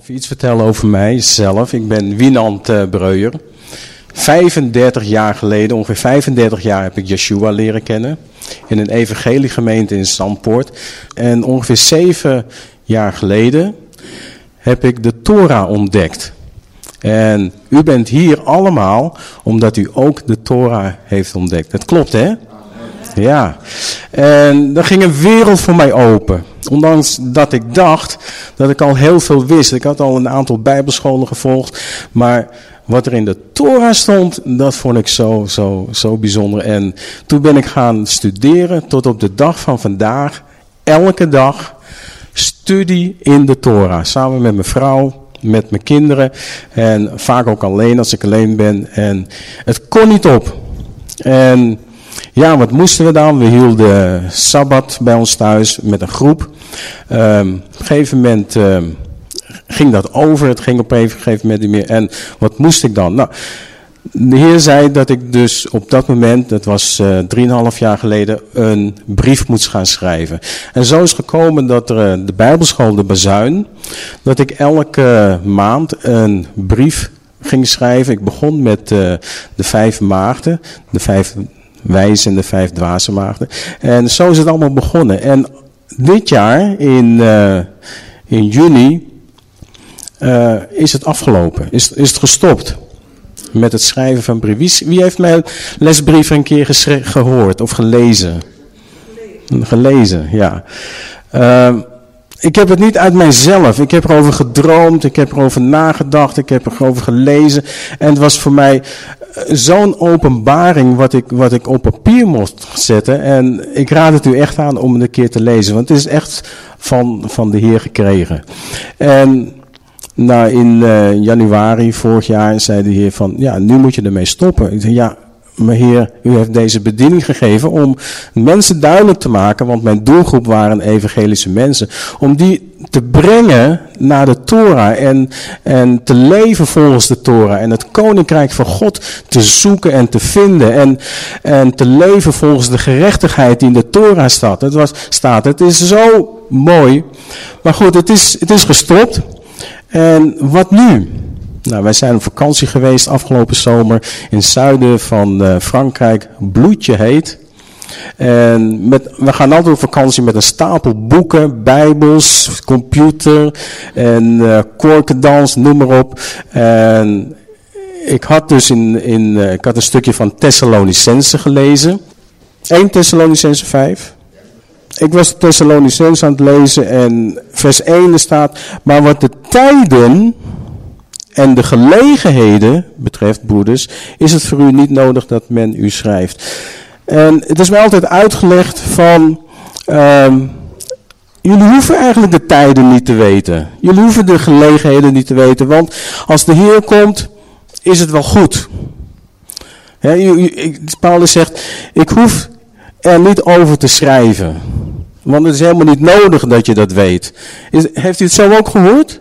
even iets vertellen over mijzelf. Ik ben Wienand uh, Breuer. 35 jaar geleden, ongeveer 35 jaar, heb ik Yeshua leren kennen. In een evangeliegemeente in Zandpoort. En ongeveer 7 jaar geleden heb ik de Torah ontdekt. En u bent hier allemaal omdat u ook de Torah heeft ontdekt. Dat klopt hè? Ja. En er ging een wereld voor mij open. Ondanks dat ik dacht dat ik al heel veel wist. Ik had al een aantal bijbelscholen gevolgd. Maar wat er in de Torah stond, dat vond ik zo, zo, zo bijzonder. En toen ben ik gaan studeren tot op de dag van vandaag. Elke dag studie in de Torah. Samen met mijn vrouw, met mijn kinderen. En vaak ook alleen als ik alleen ben. En het kon niet op. En ja, wat moesten we dan? We hielden Sabbat bij ons thuis met een groep. Um, op een gegeven moment um, ging dat over. Het ging op een gegeven moment niet meer. En wat moest ik dan? Nou, de Heer zei dat ik dus op dat moment, dat was uh, 3,5 jaar geleden, een brief moest gaan schrijven. En zo is gekomen dat er uh, de Bijbelschool, de Bazuin, dat ik elke maand een brief ging schrijven. Ik begon met de vijf maagden, de vijf wijze en de vijf dwaze maagden. En zo is het allemaal begonnen. En dit jaar, in, uh, in juni, uh, is het afgelopen. Is, is het gestopt met het schrijven van brieven. Wie, heeft mijn lesbrief een keer gehoord of gelezen? Gelezen, gelezen ja. Uh, ik heb het niet uit mijzelf. Ik heb erover gedroomd, ik heb erover nagedacht, ik heb erover gelezen. En het was voor mij zo'n openbaring wat ik, wat ik op papier moest zetten. En ik raad het u echt aan om een keer te lezen. Want het is echt van, van de Heer gekregen. En nou, in uh, januari vorig jaar zei de Heer van, ja, nu moet je ermee stoppen. Ik zei, ja, maar Heer, u heeft deze bediening gegeven om mensen duidelijk te maken, want mijn doelgroep waren evangelische mensen, om die te brengen naar de Torah en, en te leven volgens de Torah en het koninkrijk van God te zoeken en te vinden en, en te leven volgens de gerechtigheid die in de Torah staat. Het, was, staat. het is zo mooi, maar goed, het is, het is gestopt. En wat nu? Nou, wij zijn op vakantie geweest afgelopen zomer in het zuiden van uh, Frankrijk, bloedje heet. En met, we gaan altijd op vakantie met een stapel boeken, bijbels, computer en uh, korkendans, noem maar op. En ik had dus in, in uh, ik had een stukje van Thessalonicense gelezen. 1 Thessalonicense 5. Ik was Thessalonicense aan het lezen en vers 1 staat, maar wat de tijden en de gelegenheden betreft, broeders, is het voor u niet nodig dat men u schrijft. En het is mij altijd uitgelegd van, um, jullie hoeven eigenlijk de tijden niet te weten. Jullie hoeven de gelegenheden niet te weten, want als de Heer komt, is het wel goed. He, Paulus zegt, ik hoef er niet over te schrijven. Want het is helemaal niet nodig dat je dat weet. Is, heeft u het zo ook gehoord?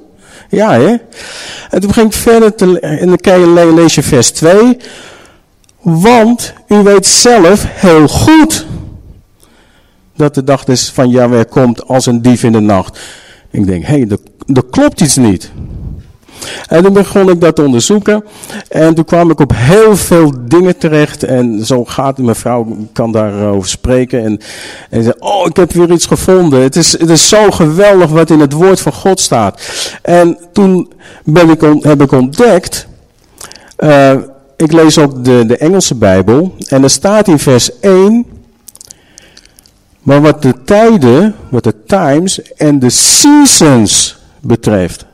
Ja, hè? En toen ging ik verder te, en dan lees je vers 2. Want u weet zelf heel goed dat de dag des van Jahweh komt als een dief in de nacht. Ik denk, hé, hey, er klopt iets niet. En toen begon ik dat te onderzoeken. En toen kwam ik op heel veel dingen terecht. En zo gaat mijn vrouw kan daarover spreken. En, en zei, oh, ik heb weer iets gevonden. Het is, het is zo geweldig wat in het woord van God staat. En toen ben ik, heb ik ontdekt... Uh, ik lees ook de, de Engelse Bijbel. En er staat in vers 1... Maar wat de tijden, wat de times en de seasons betreft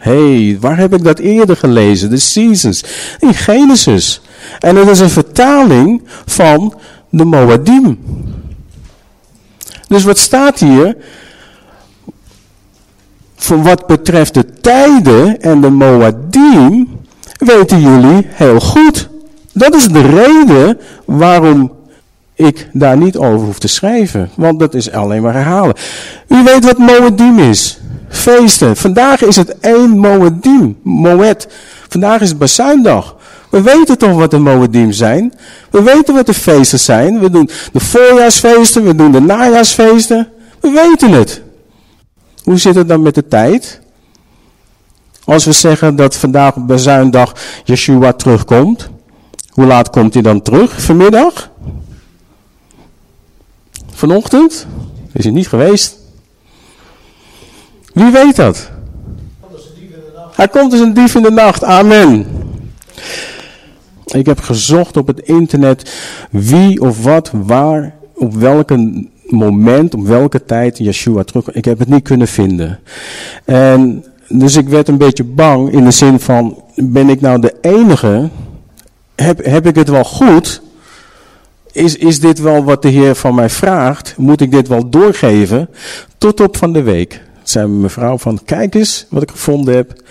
hey, waar heb ik dat eerder gelezen? De seasons. In Genesis. En het is een vertaling van de Moadim. Dus wat staat hier? Voor wat betreft de tijden en de Moadim, weten jullie heel goed. Dat is de reden waarom ik daar niet over hoef te schrijven. Want dat is alleen maar herhalen. U weet wat Moadim is feesten. Vandaag is het één Moedim, Moed. Vandaag is het Bazuindag. We weten toch wat de Moedim zijn. We weten wat de feesten zijn. We doen de voorjaarsfeesten, we doen de najaarsfeesten. We weten het. Hoe zit het dan met de tijd? Als we zeggen dat vandaag op bezuindag Yeshua terugkomt. Hoe laat komt hij dan terug? Vanmiddag? Vanochtend? Is hij niet geweest? Wie weet dat? Hij komt als een dief in de nacht. Amen. Ik heb gezocht op het internet wie of wat, waar, op welke moment, op welke tijd Yeshua terug. Ik heb het niet kunnen vinden. En dus ik werd een beetje bang in de zin van, ben ik nou de enige? Heb, heb ik het wel goed? Is, is dit wel wat de Heer van mij vraagt? Moet ik dit wel doorgeven? Tot op van de week. Zei mevrouw van, kijk eens wat ik gevonden heb.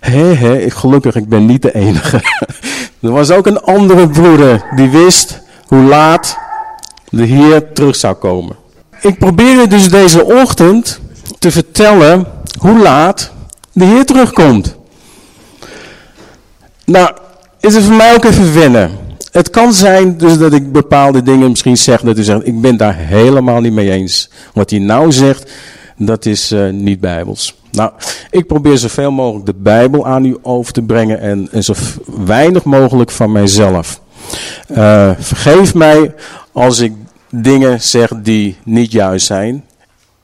Hé, hé, gelukkig, ik ben niet de enige. er was ook een andere broeder die wist hoe laat de Heer terug zou komen. Ik probeerde dus deze ochtend te vertellen hoe laat de Heer terugkomt. Nou, is het voor mij ook even wennen. Het kan zijn dus dat ik bepaalde dingen misschien zeg dat u zegt, ik ben daar helemaal niet mee eens. Wat hij nou zegt, dat is uh, niet bijbels. Nou, ik probeer zoveel mogelijk de Bijbel aan u over te brengen en, zo weinig mogelijk van mijzelf. Uh, vergeef mij als ik dingen zeg die niet juist zijn.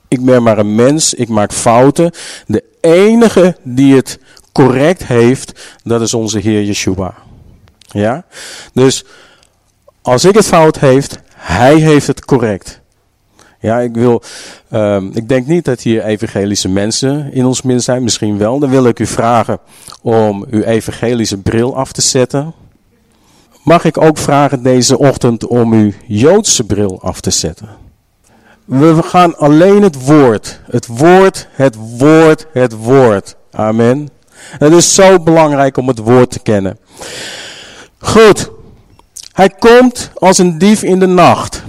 Ik ben maar een mens, ik maak fouten. De enige die het correct heeft, dat is onze Heer Yeshua. Ja? Dus als ik het fout heeft, hij heeft het correct. Ja, ik wil, um, ik denk niet dat hier evangelische mensen in ons midden zijn. Misschien wel. Dan wil ik u vragen om uw evangelische bril af te zetten. Mag ik ook vragen deze ochtend om uw Joodse bril af te zetten? We gaan alleen het woord. Het woord, het woord, het woord. Amen. Het is zo belangrijk om het woord te kennen. Goed. Hij komt als een dief in de nacht.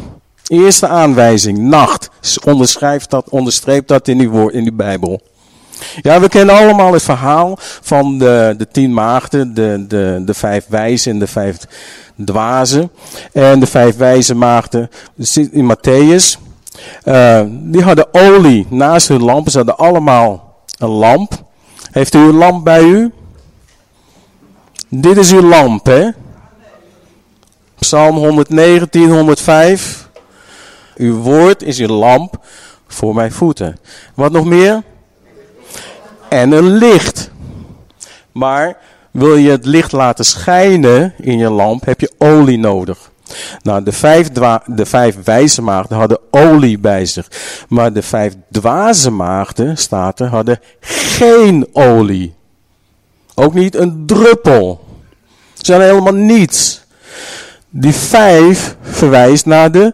Eerste aanwijzing, nacht. Onderschrijft dat, onderstreept dat in die, woord, in die Bijbel. Ja, we kennen allemaal het verhaal van de, de tien maagden, de, de, de vijf wijzen en de vijf dwazen. En de vijf wijze maagden, in Matthäus, uh, die hadden olie naast hun lampen. Ze hadden allemaal een lamp. Heeft u een lamp bij u? Dit is uw lamp, hè? Psalm 119, 105. Uw woord is uw lamp voor mijn voeten. Wat nog meer? En een licht. Maar wil je het licht laten schijnen in je lamp, heb je olie nodig. Nou, de vijf, de vijf wijze maagden hadden olie bij zich. Maar de vijf dwaze maagden, staat hadden geen olie. Ook niet een druppel. Ze hadden helemaal niets. Die vijf verwijst naar de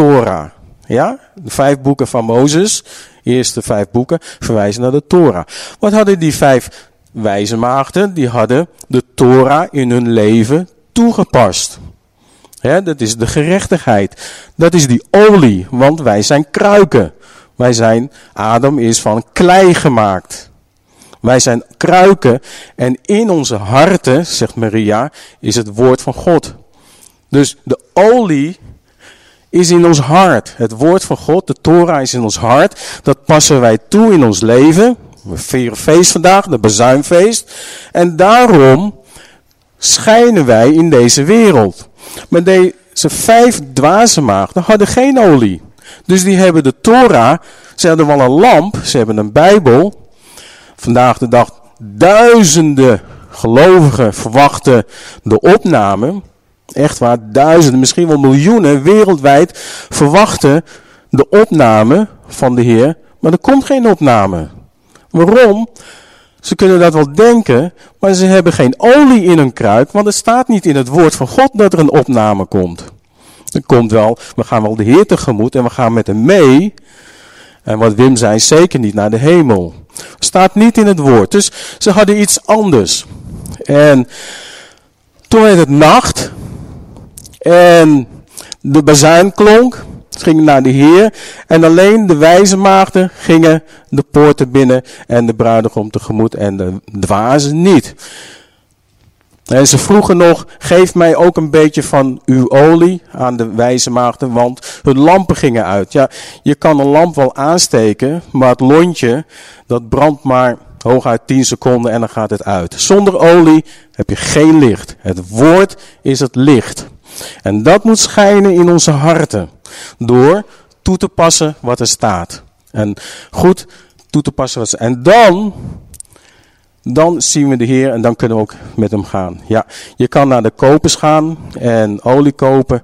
Torah. Ja, de vijf boeken van Mozes, eerste vijf boeken, verwijzen naar de Torah. Wat hadden die vijf wijze maagden? Die hadden de Torah in hun leven toegepast. Dat is de gerechtigheid. Dat is die olie, want wij zijn kruiken. Wij zijn, Adam is van klei gemaakt. Wij zijn kruiken en in onze harten, zegt Maria, is het woord van God. Dus de olie is in ons hart. Het woord van God, de Torah is in ons hart. Dat passen wij toe in ons leven. We vieren feest vandaag, de bezuinfeest. En daarom schijnen wij in deze wereld. Maar deze vijf dwaze maagden hadden geen olie. Dus die hebben de Torah, ze hadden wel een lamp, ze hebben een Bijbel. Vandaag de dag duizenden gelovigen verwachten de opname. Echt waar, duizenden, misschien wel miljoenen wereldwijd verwachten de opname van de Heer. Maar er komt geen opname. Waarom? Ze kunnen dat wel denken, maar ze hebben geen olie in hun kruik, want het staat niet in het woord van God dat er een opname komt. Er komt wel, we gaan wel de Heer tegemoet en we gaan met hem mee. En wat Wim zei, zeker niet naar de hemel. Staat niet in het woord. Dus ze hadden iets anders. En toen werd het nacht. En de bazuin klonk. Ze gingen naar de Heer. En alleen de wijze maagden gingen de poorten binnen. En de bruidegom tegemoet. En de dwazen niet. En ze vroegen nog, geef mij ook een beetje van uw olie aan de wijze maagden, want hun lampen gingen uit. Ja, je kan een lamp wel aansteken, maar het lontje, dat brandt maar Hooguit 10 seconden en dan gaat het uit. Zonder olie heb je geen licht. Het woord is het licht. En dat moet schijnen in onze harten. Door toe te passen wat er staat. En goed toe te passen wat er En dan, dan zien we de Heer en dan kunnen we ook met hem gaan. Ja, je kan naar de kopers gaan en olie kopen.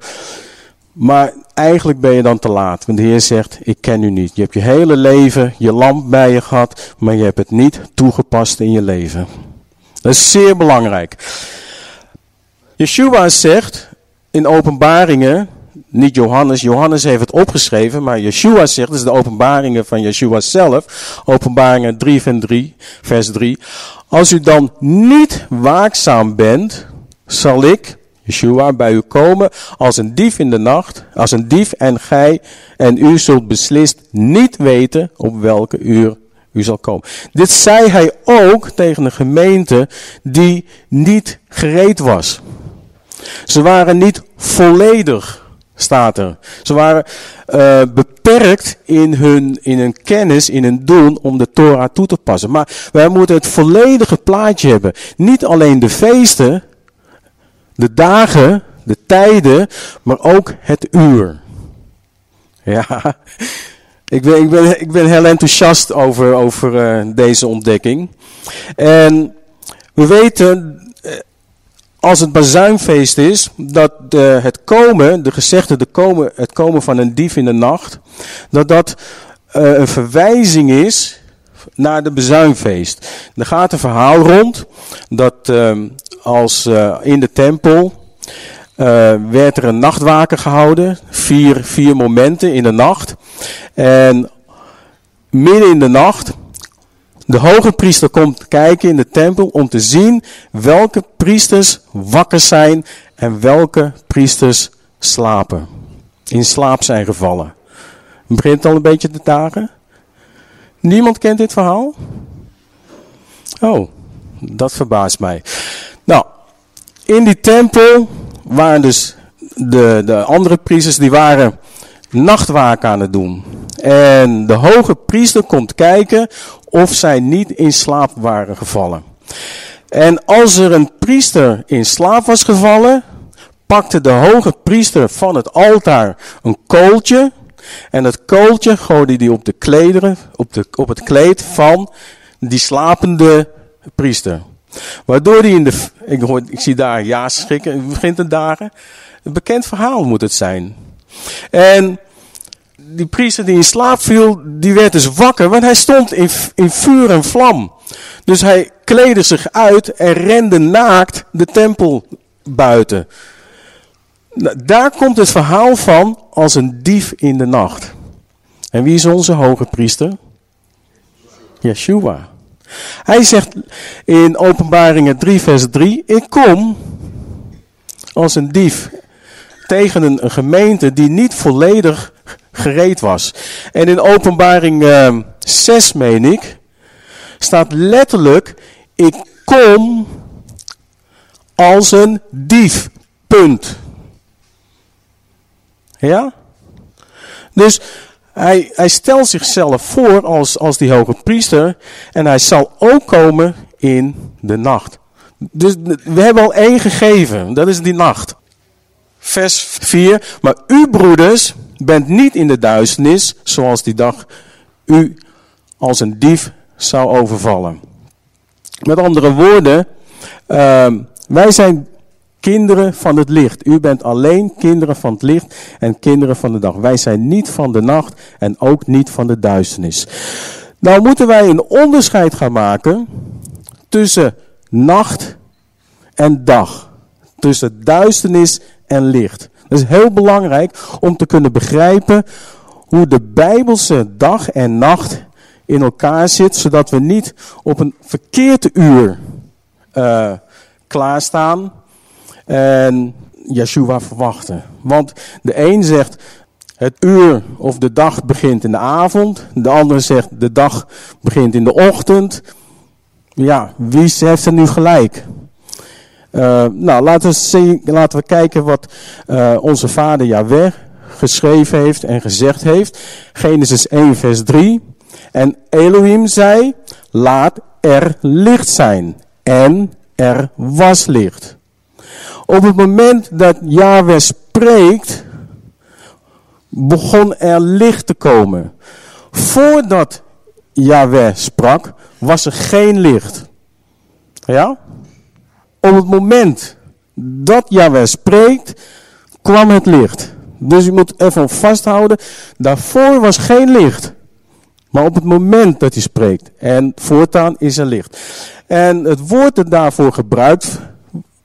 Maar eigenlijk ben je dan te laat. Want de Heer zegt, ik ken u niet. Je hebt je hele leven je lamp bij je gehad, maar je hebt het niet toegepast in je leven. Dat is zeer belangrijk. Yeshua zegt in openbaringen, niet Johannes, Johannes heeft het opgeschreven, maar Yeshua zegt, is de openbaringen van Yeshua zelf, openbaringen 3 vers 3, vers 3. Als u dan niet waakzaam bent, zal ik, Yeshua, bij u komen als een dief in de nacht, als een dief en gij en u zult beslist niet weten op welke uur u zal komen. Dit zei hij ook tegen een gemeente die niet gereed was. Ze waren niet volledig, staat er. Ze waren uh, beperkt in hun, in hun kennis, in hun doen om de Torah toe te passen. Maar wij moeten het volledige plaatje hebben. Niet alleen de feesten, de dagen, de tijden, maar ook het uur. Ja, ik ben, ik ben, ik ben heel enthousiast over, over uh, deze ontdekking. En we weten, eh, als het bazuinfeest is, dat de, het komen, de gezegde de komen, het komen van een dief in de nacht, dat dat uh, een verwijzing is naar de bezuinfeest. Er gaat een verhaal rond dat uh, als uh, in de tempel uh, werd er een nachtwaken gehouden. Vier, vier momenten in de nacht. En midden in de nacht, de hoge priester komt kijken in de tempel om te zien welke priesters wakker zijn en welke priesters slapen. In slaap zijn gevallen. Begint al een beetje te dagen. Niemand kent dit verhaal? Oh, dat verbaast mij. Nou, in die tempel waren dus de, de andere priesters, die waren nachtwaken aan het doen. En de hoge priester komt kijken of zij niet in slaap waren gevallen. En als er een priester in slaap was gevallen, pakte de hoge priester van het altaar een kooltje. En dat kooltje gooide hij op, de klederen, op, de, op het kleed van die slapende priester. Waardoor hij in de, ik, hoor, ik zie daar ja schrikken, het begint te dagen. Een bekend verhaal moet het zijn. En die priester die in slaap viel, die werd dus wakker, want hij stond in, in vuur en vlam. Dus hij kleedde zich uit en rende naakt de tempel buiten. Nou, daar komt het verhaal van als een dief in de nacht. En wie is onze hoge priester? Yeshua. Hij zegt in openbaringen 3 vers 3, ik kom als een dief tegen een, een gemeente die niet volledig gereed was. En in openbaring uh, ehm, 6 meen ik, staat letterlijk, ik kom als een dief. Punt. Ja? Dus hij, hij stelt zichzelf voor als, als die hoge priester. En hij zal ook komen in de nacht. Dus we hebben al één gegeven. Dat is die nacht. Vers 4. Maar u broeders bent niet in de duisternis. Zoals die dag u als een dief zou overvallen. Met andere woorden. Uh, wij zijn kinderen van het licht. U bent alleen kinderen van het licht en kinderen van de dag. Wij zijn niet van de nacht en ook niet van de duisternis. Nou moeten wij een onderscheid gaan maken tussen nacht en dag. Tussen duisternis en licht. Dat is heel belangrijk om te kunnen begrijpen hoe de Bijbelse dag en nacht in elkaar zit, zodat we niet op een verkeerde uur uh, klaarstaan en Yeshua verwachten. Want de een zegt het uur of de dag begint in de avond. De ander zegt de dag begint in de ochtend. Ja, wie heeft er nu gelijk? Uh, nou, laten we, laten we kijken wat uh, onze vader Yahweh geschreven heeft en gezegd heeft. Genesis 1 vers 3. En Elohim zei, laat er licht zijn. En er was licht. Op het moment dat Yahweh spreekt, begon er licht te komen. Voordat Yahweh sprak, was er geen licht. Ja? Op het moment dat Yahweh spreekt, kwam het licht. Dus je moet even vasthouden, daarvoor was geen licht. Maar op het moment dat hij spreekt en voortaan is er licht. En het woord dat daarvoor gebruikt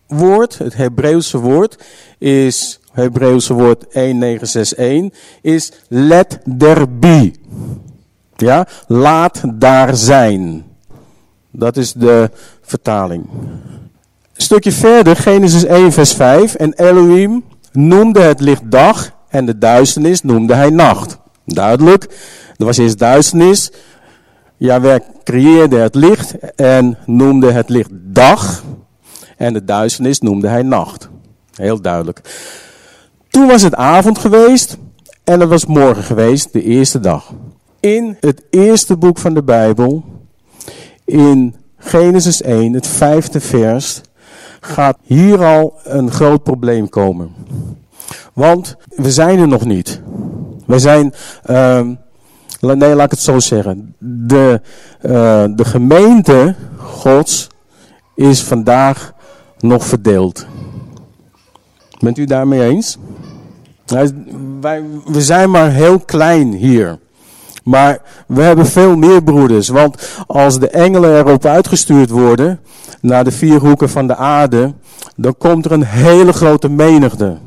wordt, het Hebreeuwse woord, is Hebreeuwse woord 1961, is let there be. Ja, laat daar zijn. Dat is de vertaling. Stukje verder, Genesis 1 vers 5. En Elohim noemde het licht dag en de duisternis noemde hij nacht. Duidelijk, er was eerst duisternis. Jawel creëerde het licht en noemde het licht dag. En de duisternis noemde hij nacht. Heel duidelijk. Toen was het avond geweest en het was morgen geweest, de eerste dag. In het eerste boek van de Bijbel, in Genesis 1, het vijfde vers, gaat hier al een groot probleem komen. Want we zijn er nog niet. We zijn, uh, nee laat ik het zo zeggen. De, uh, de gemeente Gods is vandaag nog verdeeld. Bent u daarmee eens? Wij, we zijn maar heel klein hier. Maar we hebben veel meer broeders. Want als de engelen erop uitgestuurd worden, naar de vier hoeken van de aarde, dan komt er een hele grote menigte.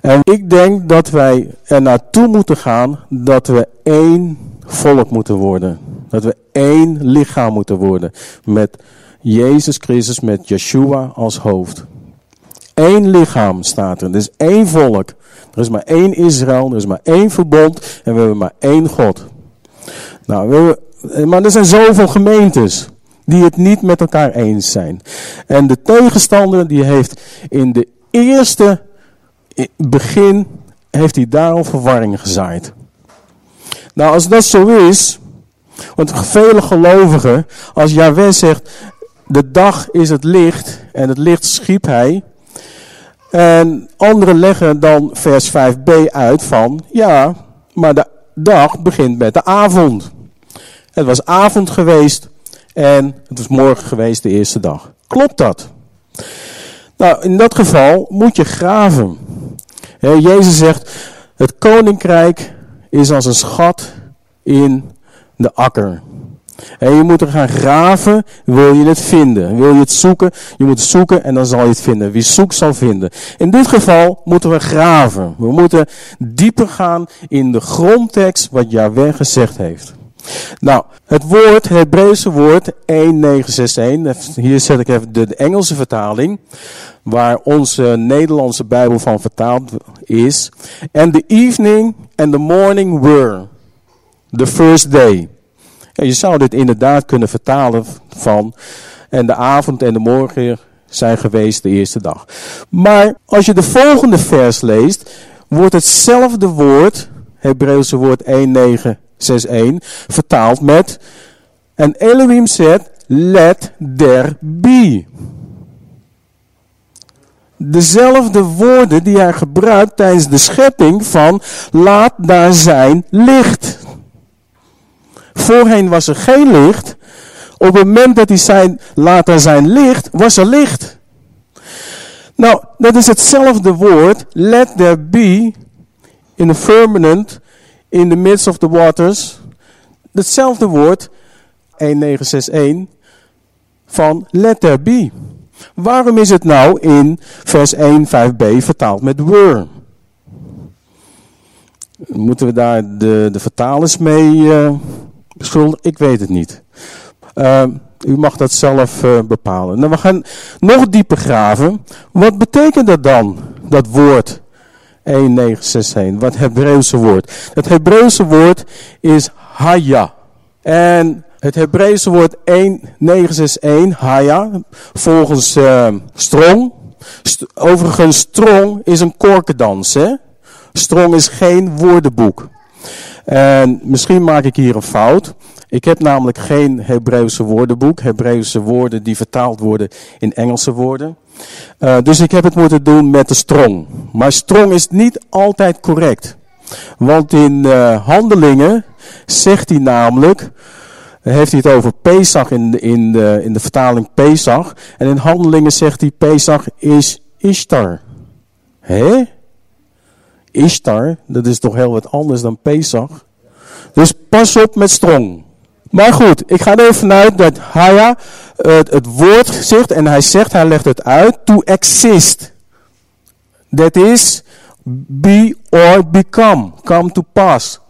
En ik denk dat wij er naartoe moeten gaan dat we één volk moeten worden. Dat we één lichaam moeten worden. Met Jezus Christus, met Yeshua als hoofd. Eén lichaam staat er. Er is één volk. Er is maar één Israël. Er is maar één verbond. En we hebben maar één God. Nou, we, maar er zijn zoveel gemeentes die het niet met elkaar eens zijn. En de tegenstander die heeft in de eerste begin heeft hij daarom verwarring gezaaid. Nou, als dat zo is, want vele gelovigen, als Yahweh zegt, de dag is het licht en het licht schiep hij. En anderen leggen dan vers 5b uit van, ja, maar de dag begint met de avond. Het was avond geweest en het was morgen geweest, de eerste dag. Klopt dat? Nou, in dat geval moet je graven. Jezus zegt, het koninkrijk is als een schat in de akker. En je moet er gaan graven, wil je het vinden. Wil je het zoeken, je moet zoeken en dan zal je het vinden. Wie zoekt zal vinden. In dit geval moeten we graven. We moeten dieper gaan in de grondtekst wat Yahweh gezegd heeft. Nou, het woord, het Hebreeuwse woord 1961, hier zet ik even de, Engelse vertaling, waar onze Nederlandse Bijbel van vertaald is. And the evening and the morning were the first day. Je zou dit inderdaad kunnen vertalen van, en de avond en de morgen zijn geweest de eerste dag. Maar als je de volgende vers leest, wordt hetzelfde woord, Hebreeuwse woord 19 6.1 vertaald met En Elohim zegt, let there be. Dezelfde woorden die hij gebruikt tijdens de schepping van laat daar zijn licht. Voorheen was er geen licht. Op het moment dat hij laat daar zijn licht, was er licht. Nou, dat is hetzelfde woord, let there be, in the firmament, in the midst of the waters. Hetzelfde woord, 1961, van let there be. Waarom is het nou in vers 1, 5b vertaald met were? Moeten we daar de, de vertalers mee uh, Ik weet het niet. Uh, u mag dat zelf uh, bepalen. Nou, we gaan nog dieper graven. Wat betekent dat dan, dat woord 1961. Wat Hebreeuwse woord. Het Hebreeuwse woord is Haya. En het Hebreeuwse woord 1961, Haya, volgens uh, Strong. St overigens, Strong is een korkendans. Hè? Strong is geen woordenboek. En misschien maak ik hier een fout. Ik heb namelijk geen Hebreeuwse woordenboek. Hebreeuwse woorden die vertaald worden in Engelse woorden. Uh, dus ik heb het moeten doen met de strong. Maar strong is niet altijd correct. Want in uh, handelingen zegt hij namelijk, heeft hij het over Pesach in in de, in de vertaling Pesach. En in handelingen zegt hij Pesach is Ishtar. Hé? Ishtar, dat is toch heel wat anders dan Pesach. Dus pas op met strong. Maar goed, ik ga er even vanuit dat Haya het, het woord zegt en hij zegt, hij legt het uit, to exist. Dat is be or become, come to pass.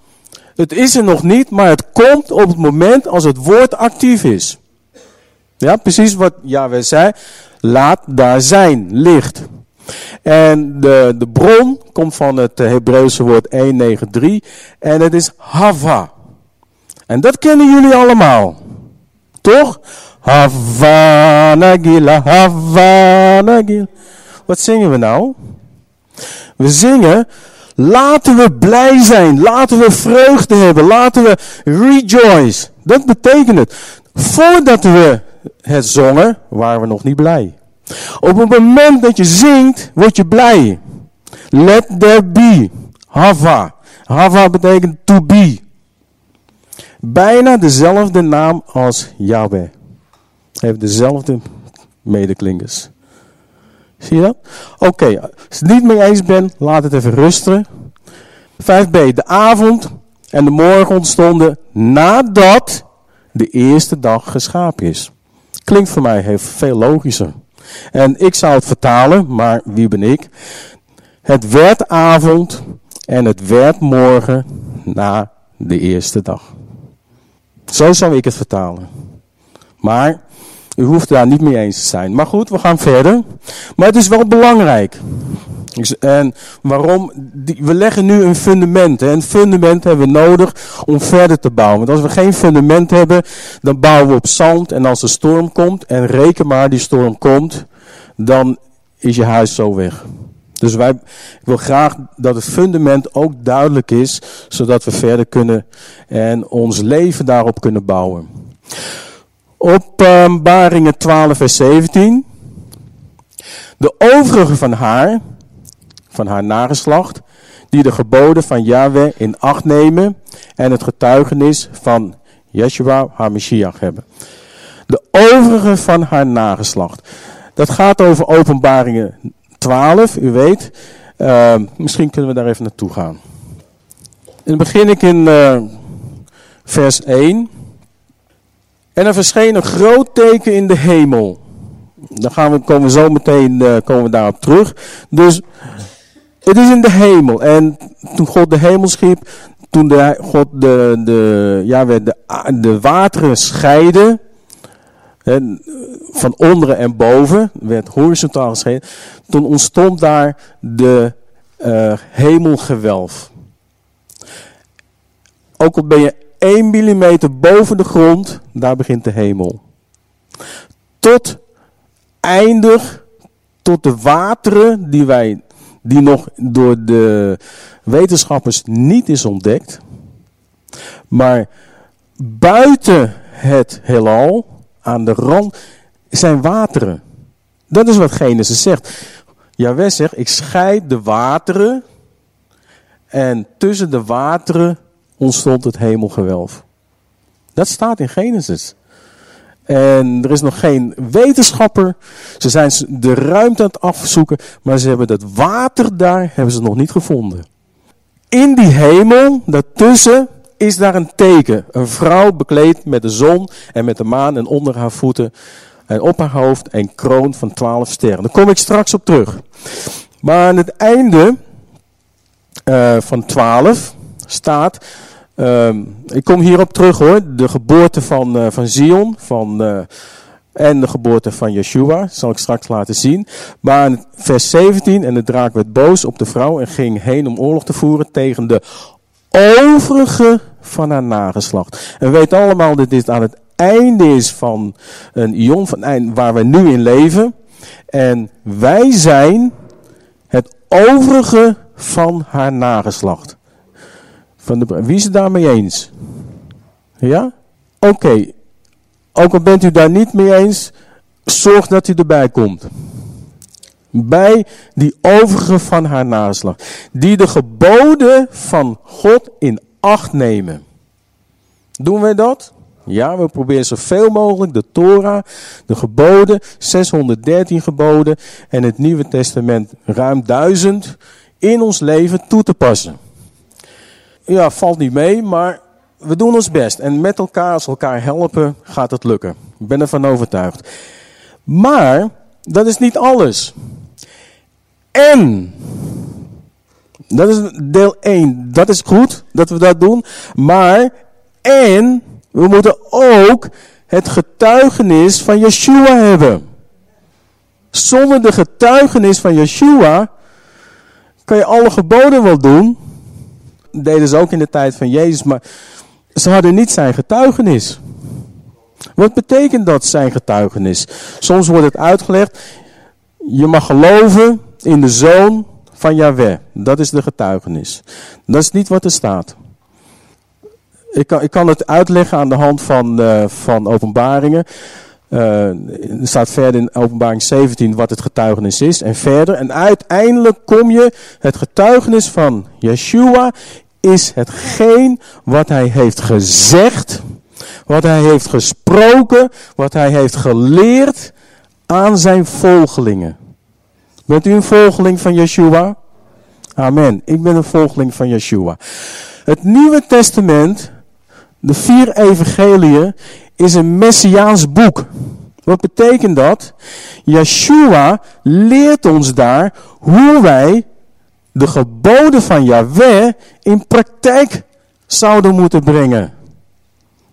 Het is er nog niet, maar het komt op het moment als het woord actief is. Ja, precies wat Yahweh zei. Laat daar zijn, licht. En de, de bron komt van het Hebreeuwse woord 193 en het is Hava. En dat kennen jullie allemaal. Toch? Havana Gila, Havana Gila. Wat zingen we nou? We zingen, laten we blij zijn, laten we vreugde hebben, laten we rejoice. Dat betekent het. Voordat we het zongen, waren we nog niet blij. Op het moment dat je zingt, word je blij. Let there be. Hava. Hava betekent to be. Bijna dezelfde naam als Yahweh. Heeft dezelfde medeklinkers. Zie je dat? Oké, als je het niet mee eens bent, laat het even rusten. 5b. De avond en de morgen ontstonden nadat de eerste dag geschapen is. Klinkt voor mij heel veel logischer. En ik zou het vertalen, maar wie ben ik? Het werd avond en het werd morgen na de eerste dag. Zo zou ik het vertalen. Maar u hoeft daar niet mee eens te zijn. Maar goed, we gaan verder. Maar het is wel belangrijk. En waarom? We leggen nu een fundament. Een fundament hebben we nodig om verder te bouwen. Want als we geen fundament hebben, dan bouwen we op zand. En als de storm komt, en reken maar die storm komt, dan is je huis zo weg. Dus wij, ik wil graag dat het fundament ook duidelijk is, zodat we verder kunnen en ons leven daarop kunnen bouwen. Openbaringen 12 vers 17. De overige van haar, van haar nageslacht, die de geboden van Yahweh in acht nemen en het getuigenis van Yeshua, haar Mashiach hebben. De overige van haar nageslacht. Dat gaat over openbaringen 12, u weet. Uh, misschien kunnen we daar even naartoe gaan. En dan begin ik in uh, vers 1. En er verscheen een groot teken in de hemel. Dan gaan we, komen we zo meteen uh, komen we daarop terug. Dus het is in de hemel. En toen God de hemel schiep, toen God de, de, ja, de, de wateren scheiden, van onderen en boven, werd horizontaal gescheiden. Toen ontstond daar de uh, hemelgewelf. Ook al ben je 1 mm boven de grond, daar begint de hemel. Tot eindig, tot de wateren die wij, die nog door de wetenschappers niet is ontdekt. Maar buiten het heelal, aan de rand, zijn wateren. Dat is wat Genesis zegt. Jawel zegt, ik scheid de wateren en tussen de wateren ontstond het hemelgewelf. Dat staat in Genesis. En er is nog geen wetenschapper. Ze zijn de ruimte aan het afzoeken, maar ze hebben dat water daar hebben ze nog niet gevonden. In die hemel, daartussen, is daar een teken. Een vrouw bekleed met de zon en met de maan en onder haar voeten en op haar hoofd een kroon van twaalf sterren. Daar kom ik straks op terug. Maar aan het einde uh, van 12 staat, uh, ik kom hierop terug hoor, de geboorte van, uh, van Zion van, uh, en de geboorte van Yeshua, zal ik straks laten zien. Maar vers 17, en de draak werd boos op de vrouw en ging heen om oorlog te voeren tegen de overige van haar nageslacht. En we weten allemaal dat dit aan het einde is van een ion van waar we nu in leven. En wij zijn het overige van haar nageslacht. Wie is het daarmee eens? Ja? Oké. Ook al bent u daar niet mee eens, zorg dat u erbij komt. Bij die overige van haar naslag. Die de geboden van God in acht nemen. Doen wij dat? Ja, we proberen zoveel mogelijk de Torah, de geboden, 613 geboden en het Nieuwe Testament ruim 1000 in ons leven toe te passen. Ja, valt niet mee, maar we doen ons best. En met elkaar, als elkaar helpen, gaat het lukken. Ik ben ervan overtuigd. Maar, dat is niet alles. En, dat is deel 1. Dat is goed dat we dat doen. Maar, en, we moeten ook het getuigenis van Yeshua hebben. Zonder de getuigenis van Yeshua kan je alle geboden wel doen. Deden ze ook in de tijd van Jezus, maar ze hadden niet zijn getuigenis. Wat betekent dat zijn getuigenis? Soms wordt het uitgelegd, je mag geloven in de zoon van Yahweh. Dat is de getuigenis. Dat is niet wat er staat. Ik kan, ik kan het uitleggen aan de hand van, uh, van openbaringen. Uh, er staat verder in openbaring 17 wat het getuigenis is. En verder. En uiteindelijk kom je het getuigenis van Yeshua is hetgeen wat hij heeft gezegd. Wat hij heeft gesproken. Wat hij heeft geleerd aan zijn volgelingen. Bent u een volgeling van Yeshua? Amen. Ik ben een volgeling van Yeshua. Het Nieuwe Testament de vier evangeliën is een messiaans boek. Wat betekent dat? Yeshua leert ons daar hoe wij de geboden van Yahweh in praktijk zouden moeten brengen.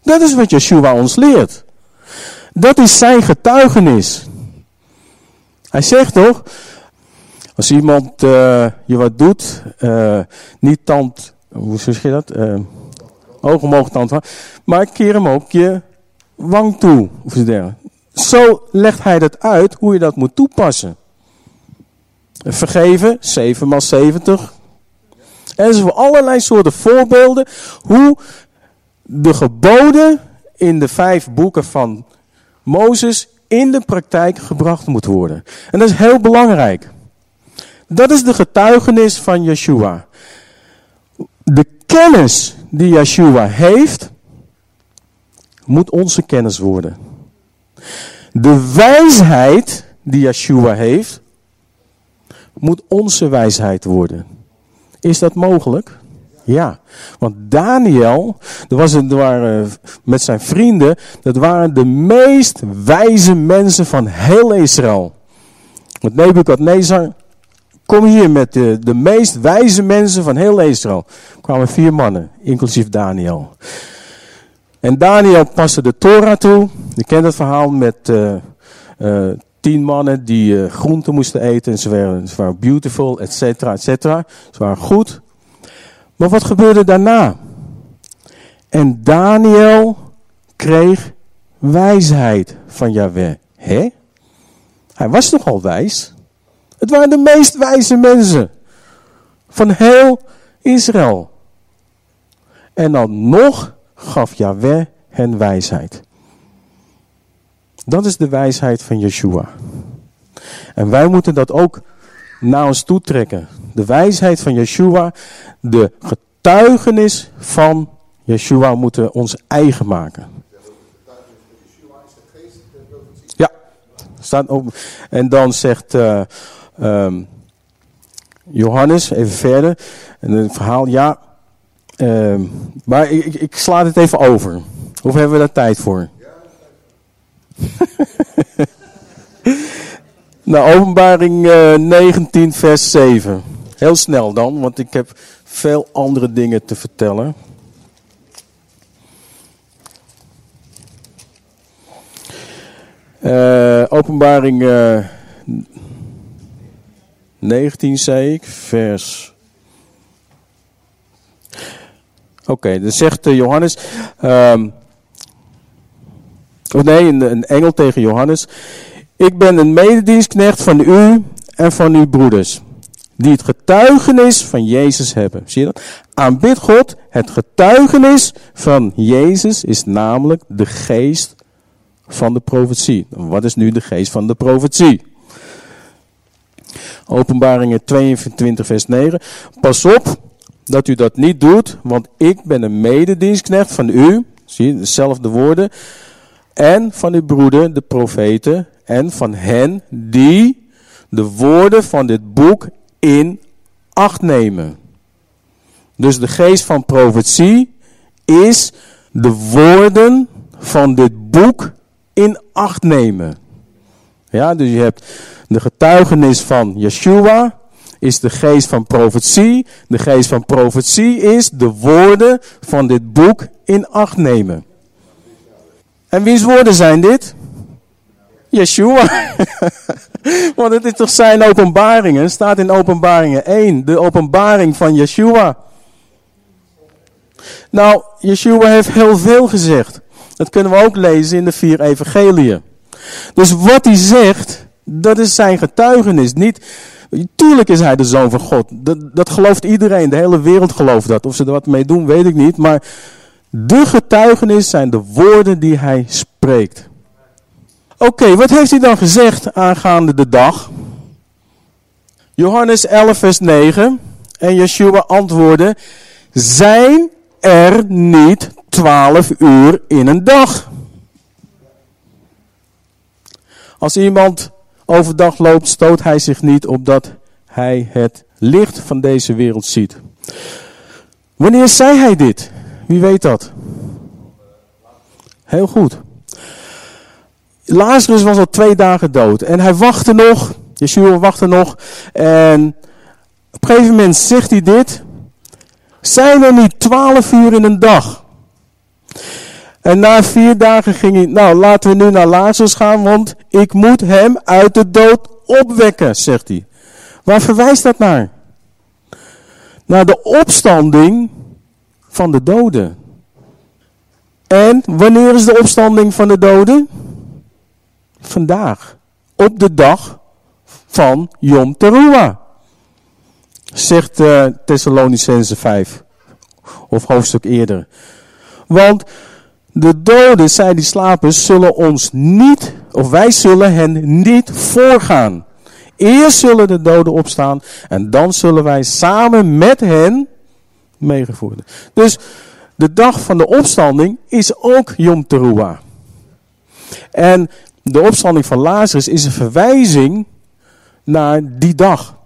Dat is wat Yeshua ons leert. Dat is zijn getuigenis. Hij zegt toch, als iemand uh, je wat doet, uh, niet tand, hoe zeg je dat? Uh, Oog omhoog, tand Maar keer hem ook je wang toe. Of Zo legt hij dat uit hoe je dat moet toepassen. Vergeven, 7 maal 70. En zo allerlei soorten voorbeelden hoe de geboden in de vijf boeken van Mozes in de praktijk gebracht moet worden. En dat is heel belangrijk. Dat is de getuigenis van Yeshua. De kennis die Yeshua heeft, moet onze kennis worden. De wijsheid die Yeshua heeft, moet onze wijsheid worden. Is dat mogelijk? Ja, want Daniel, er was, er waren, met zijn vrienden, dat waren de meest wijze mensen van heel Israël. Want Nebuchadnezzar Kom hier met de, de meest wijze mensen van heel Israël. Er kwamen vier mannen, inclusief Daniel. En Daniel paste de Torah toe. Je kent het verhaal met uh, uh, tien mannen die uh, groenten moesten eten. En ze waren, ze waren beautiful, et cetera, et cetera. Ze waren goed. Maar wat gebeurde daarna? En Daniel kreeg wijsheid van Yahweh. Hé? Hij was toch al wijs? Het waren de meest wijze mensen van heel Israël. En dan nog gaf Yahweh hen wijsheid. Dat is de wijsheid van Yeshua. En wij moeten dat ook naar ons toe trekken. De wijsheid van Yeshua, de getuigenis van Yeshua moeten ons eigen maken. Ja, staat ook. En dan zegt uh, Um, Johannes, even verder. En het verhaal, ja. Um, maar ik, ik, sla het even over. Of hebben we daar tijd voor? nou, openbaring uh, eh, 19, vers 7. Heel snel dan, want ik heb veel andere dingen te vertellen. Uh, openbaring uh, 19 zei ik, vers. Oké, dan zegt Johannes. Um, of nee, een, een engel tegen Johannes. Ik ben een mededienstknecht van u en van uw broeders. die het getuigenis van Jezus hebben. Zie je dat? Aanbid God, het getuigenis van Jezus is namelijk de geest van de profetie. Wat is nu de geest van de profetie? Openbaringen 22 vers 9. Pas op dat u dat niet doet, want ik ben een mededienstknecht van u. Zie je, dezelfde woorden. En van uw broeder, de profeten, en van hen die de woorden van dit boek in acht nemen. Dus de geest van profetie is de woorden van dit boek in acht nemen. Ja, dus je hebt de getuigenis van Yeshua, is de geest van profetie. De geest van profetie is de woorden van dit boek in acht nemen. En wiens woorden zijn dit? Yeshua. Want het is toch zijn openbaringen. staat in openbaringen 1. De openbaring van Yeshua. Nou, Yeshua heeft heel veel gezegd. Dat kunnen we ook lezen in de vier evangeliën. Dus wat hij zegt, dat is zijn getuigenis. Niet, tuurlijk is hij de zoon van God. Dat, dat gelooft iedereen. De hele wereld gelooft dat. Of ze er wat mee doen, weet ik niet. Maar de getuigenis zijn de woorden die hij spreekt. Oké, wat heeft hij dan gezegd aangaande de dag? Johannes 11, vers 9. En Yeshua antwoordde: Zijn er niet 12 uur in een dag? Als iemand overdag loopt, stoot hij zich niet opdat hij het licht van deze wereld ziet. Wanneer zei hij dit? Wie weet dat? Heel goed. Lazarus was al twee dagen dood. En hij wachtte nog. Yeshua wachtte nog. En op een gegeven moment zegt hij dit. Zijn er niet twaalf uur in een dag? En na vier dagen ging hij, nou laten we nu naar Lazarus gaan, want ik moet hem uit de dood opwekken, zegt hij. Waar verwijst dat naar? Naar de opstanding van de doden. En wanneer is de opstanding van de doden? vandaag. Op de dag van Yom Teruah. Zegt uh, Thessalonicense 5. Of hoofdstuk eerder. Want de doden, zij die slapen, zullen ons niet, of wij zullen hen niet voorgaan. Eerst zullen de doden opstaan en dan zullen wij samen met hen meegevoerd. Dus de dag van de opstanding is ook Yom Teruah. En de opstanding van Lazarus is een verwijzing naar die dag.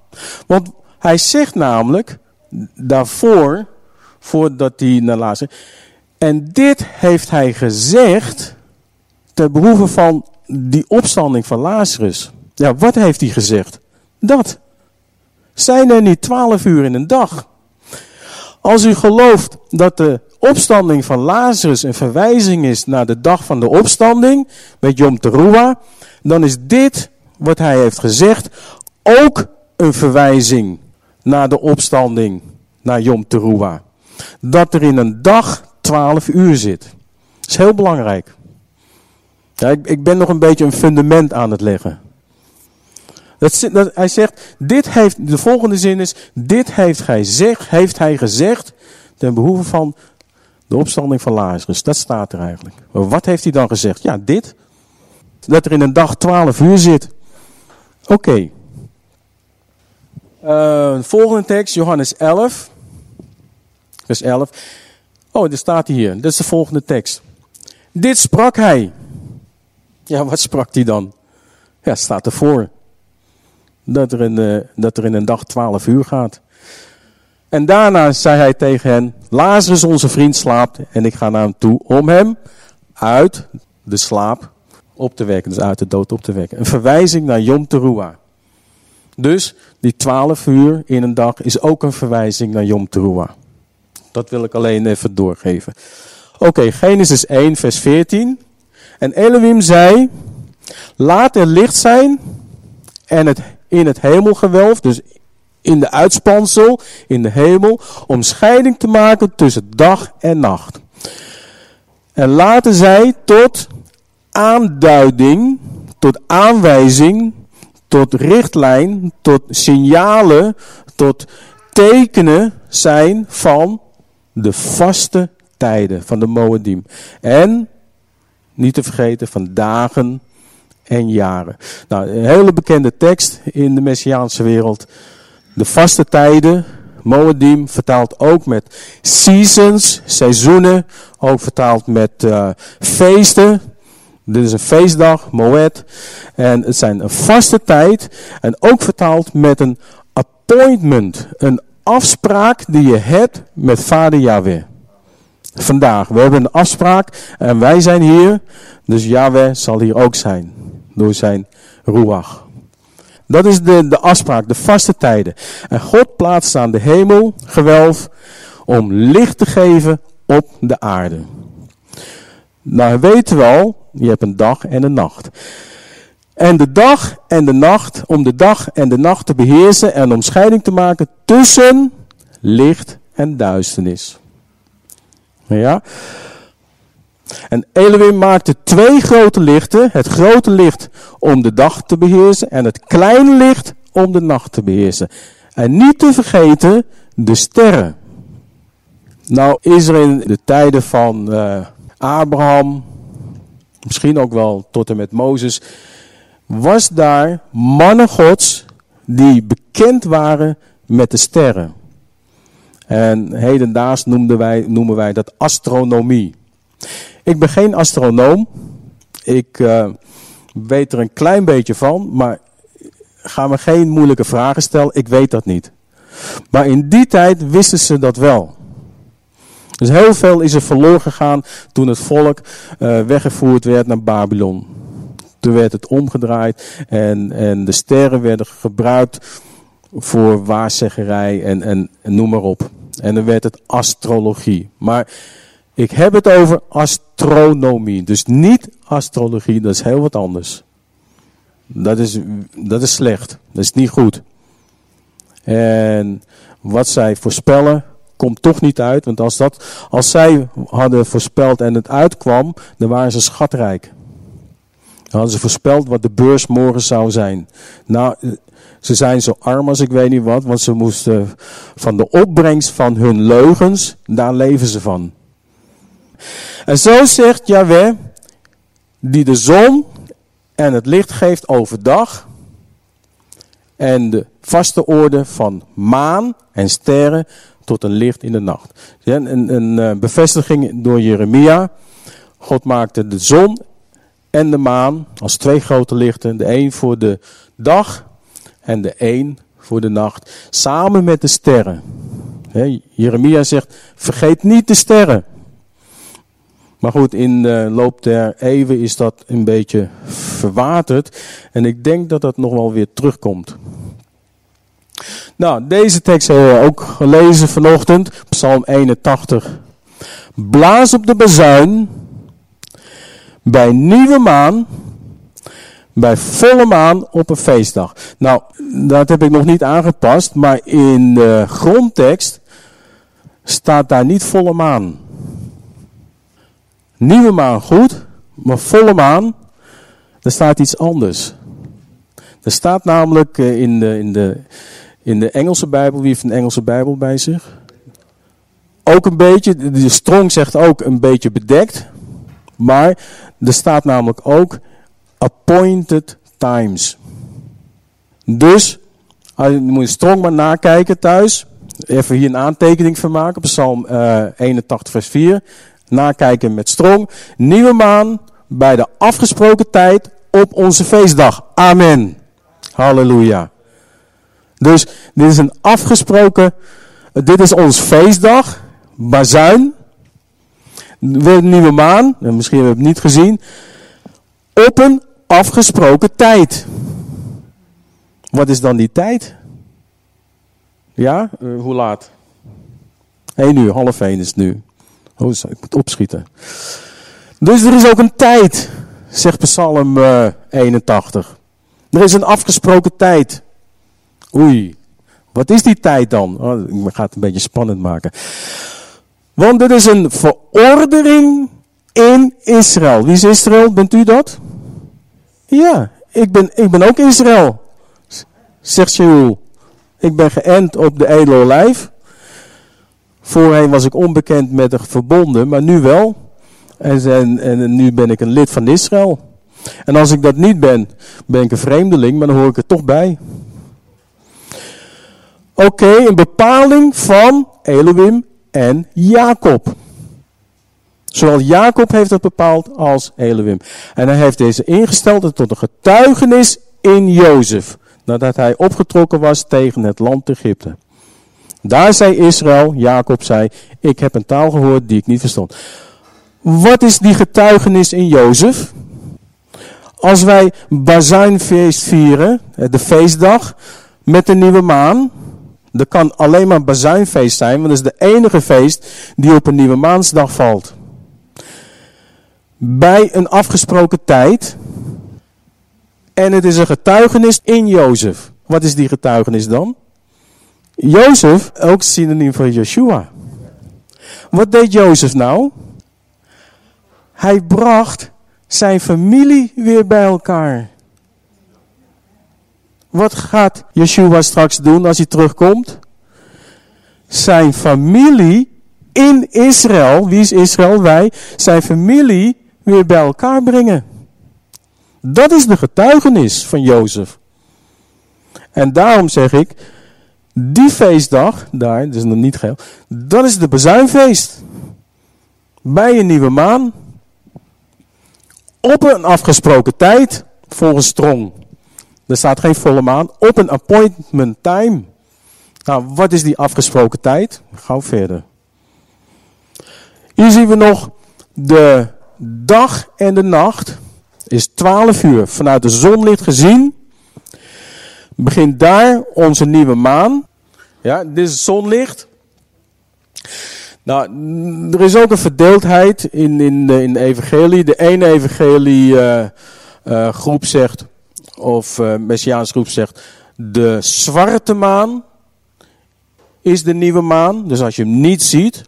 Want hij zegt namelijk daarvoor, voordat hij naar Lazarus. En dit heeft hij gezegd ter behoeve van die opstanding van Lazarus. Ja, wat heeft hij gezegd? Dat. Zijn er niet twaalf uur in een dag? Als u gelooft dat de opstanding van Lazarus een verwijzing is naar de dag van de opstanding, met Yom Teruah, dan is dit wat hij heeft gezegd ook een verwijzing naar de opstanding, naar Yom Teruah. Dat er in een dag 12 uur zit. Dat is heel belangrijk. Ja, ik, ik ben nog een beetje een fundament aan het leggen. Dat, dat, hij zegt, dit heeft, de volgende zin is, dit heeft hij, zeg, heeft hij gezegd ten behoeve van de opstanding van Lazarus. Dat staat er eigenlijk. Wat heeft hij dan gezegd? Ja, dit. Dat er in een dag 12 uur zit. Oké. Uh, volgende tekst, Johannes 11. Vers 11. Oh, er staat hier. Dit is de volgende tekst. Dit sprak hij. Ja, wat sprak hij dan? Ja, staat ervoor dat er, in, de, dat er in een dag twaalf uur gaat. En daarna zei hij tegen hen, Lazarus onze vriend slaapt en ik ga naar hem toe om hem uit de slaap op te wekken. Dus uit de dood op te wekken. Een verwijzing naar Yom Teruah. Dus die twaalf uur in een dag is ook een verwijzing naar Yom Teruah. Dat wil ik alleen even doorgeven. Oké, Genesis 1 vers 14. En Elohim zei, laat er licht zijn en het in het hemelgewelf, dus in de uitspansel, in de hemel, om scheiding te maken tussen dag en nacht. En laten zij tot aanduiding, tot aanwijzing, tot richtlijn, tot signalen, tot tekenen zijn van de vaste tijden van de Moedim. En, niet te vergeten, van dagen en jaren. Nou, een hele bekende tekst in de Messiaanse wereld. De vaste tijden, Moedim, vertaald ook met seasons, seizoenen. Ook vertaald met uh, feesten. Dit is een feestdag, Moed. En het zijn een vaste tijd. En ook vertaald met een appointment. Een afspraak die je hebt met vader Yahweh. Vandaag. We hebben een afspraak en wij zijn hier. Dus Yahweh zal hier ook zijn. Door zijn ruach. Dat is de, de afspraak, de vaste tijden. En God plaatst aan de hemel gewelf om licht te geven op de aarde. Nou weten we al, je hebt een dag en een nacht. En de dag en de nacht, om de dag en de nacht te beheersen en om scheiding te maken tussen licht en duisternis. Ja. En Elohim maakte twee grote lichten. Het grote licht om de dag te beheersen en het kleine licht om de nacht te beheersen. En niet te vergeten de sterren. Nou is er in de tijden van uh, Abraham, misschien ook wel tot en met Mozes, was daar mannen gods die bekend waren met de sterren. En hedendaags wij, noemen wij dat astronomie. Ik ben geen astronoom. Ik uh, weet er een klein beetje van, maar ga me geen moeilijke vragen stellen. Ik weet dat niet. Maar in die tijd wisten ze dat wel. Dus heel veel is er verloren gegaan toen het volk uh, weggevoerd werd naar Babylon. Toen werd het omgedraaid en, en de sterren werden gebruikt voor waarzeggerij en, en, noem maar op. En dan werd het astrologie. Maar ik heb het over astronomie. Dus niet astrologie, dat is heel wat anders. Dat is, dat is slecht. Dat is niet goed. En wat zij voorspellen, komt toch niet uit. Want als, dat, als zij hadden voorspeld en het uitkwam, dan waren ze schatrijk. Hadden ze voorspeld wat de beurs morgen zou zijn. Nou, ze zijn zo arm als ik weet niet wat, want ze moesten van de opbrengst van hun leugens, daar leven ze van. En zo zegt Yahweh, die de zon en het licht geeft overdag en de vaste orde van maan en sterren tot een licht in de nacht. Een, een, een bevestiging door Jeremia. God maakte de zon en de maan als twee grote lichten. De een voor de dag en de een voor de nacht. Samen met de sterren. Jeremia zegt, vergeet niet de sterren. Maar goed, in de loop der eeuwen is dat een beetje verwaterd. En ik denk dat dat nog wel weer terugkomt. Nou, deze tekst hebben we ook gelezen vanochtend. Psalm 81. Blaas op de bazuin. Bij nieuwe maan. Bij volle maan op een feestdag. Nou, dat heb ik nog niet aangepast. Maar in de grondtekst staat daar niet volle maan. Nieuwe maan goed, maar volle maan, daar staat iets anders. Er staat namelijk eh, in de, in de, in de Engelse Bijbel, wie heeft een Engelse Bijbel bij zich? Ook een beetje, de strong zegt ook een beetje bedekt. Maar er staat namelijk ook appointed times. Dus, je moet strong maar nakijken thuis. Even hier een aantekening van maken op Psalm uh, eh, 81 vers 4 nakijken met strong. Nieuwe maan bij de afgesproken tijd op onze feestdag. Amen. Halleluja. Dus dit is een afgesproken, dit is ons feestdag, bazuin. De nieuwe maan, misschien hebben we het niet gezien, op een afgesproken tijd. Wat is dan die tijd? Ja, uh, hoe laat? 1 uur, half 1 is het nu. Oh, ik moet opschieten. Dus er is ook een tijd, zegt Psalm uh, eh, 81. Er is een afgesproken tijd. Oei, wat is die tijd dan? Oh, ik ga het een beetje spannend maken. Want dit is een verordening in Israël. Wie is Israël? Bent u dat? Ja, ik ben, ik ben ook Israël. Zegt Shaul. Ik ben geënt op de edele. Voorheen was ik onbekend met de verbonden, maar nu wel. En, en, nu ben ik een lid van Israël. En als ik dat niet ben, ben ik een vreemdeling, maar dan hoor ik er toch bij. Oké, een bepaling van Elohim en Jacob. Zowel Jacob heeft het bepaald als Elohim. En hij heeft deze ingesteld tot een getuigenis in Jozef. Nadat hij opgetrokken was tegen het land Egypte. Daar zei Israël, Jacob zei, ik heb een taal gehoord die ik niet verstond. Wat is die getuigenis in Jozef? Als wij Bazuinfeest vieren, de feestdag, met de nieuwe maan. Dat kan alleen maar Bazuinfeest zijn, want dat is de enige feest die op een nieuwe maansdag valt. Bij een afgesproken tijd. En het is een getuigenis in Jozef. Wat is die getuigenis dan? Jozef, ook synoniem voor Yeshua. Wat deed Jozef nou? Hij bracht zijn familie weer bij elkaar. Wat gaat Yeshua straks doen als hij terugkomt? Zijn familie in Israël, wie is Israël? Wij, zijn familie weer bij elkaar brengen. Dat is de getuigenis van Jozef. En daarom zeg ik, die feestdag, daar, is nog niet geheel, dat is de bezuinfeest. Bij een nieuwe maan. Op een afgesproken tijd, volgens Strong. Er staat geen volle maan. Op een appointment time. Nou, wat is die afgesproken tijd? Gauw verder. Hier zien we nog de dag en de nacht. Is 12 uur. Vanuit de zonlicht gezien. Begint daar onze nieuwe maan. Ja, dit is zonlicht. Nou, er is ook een verdeeldheid in, in, de, in de evangelie. De ene evangelie uh, uh, groep zegt, of uh, Messiaans groep zegt, de zwarte maan is de nieuwe maan. Dus als je hem niet ziet,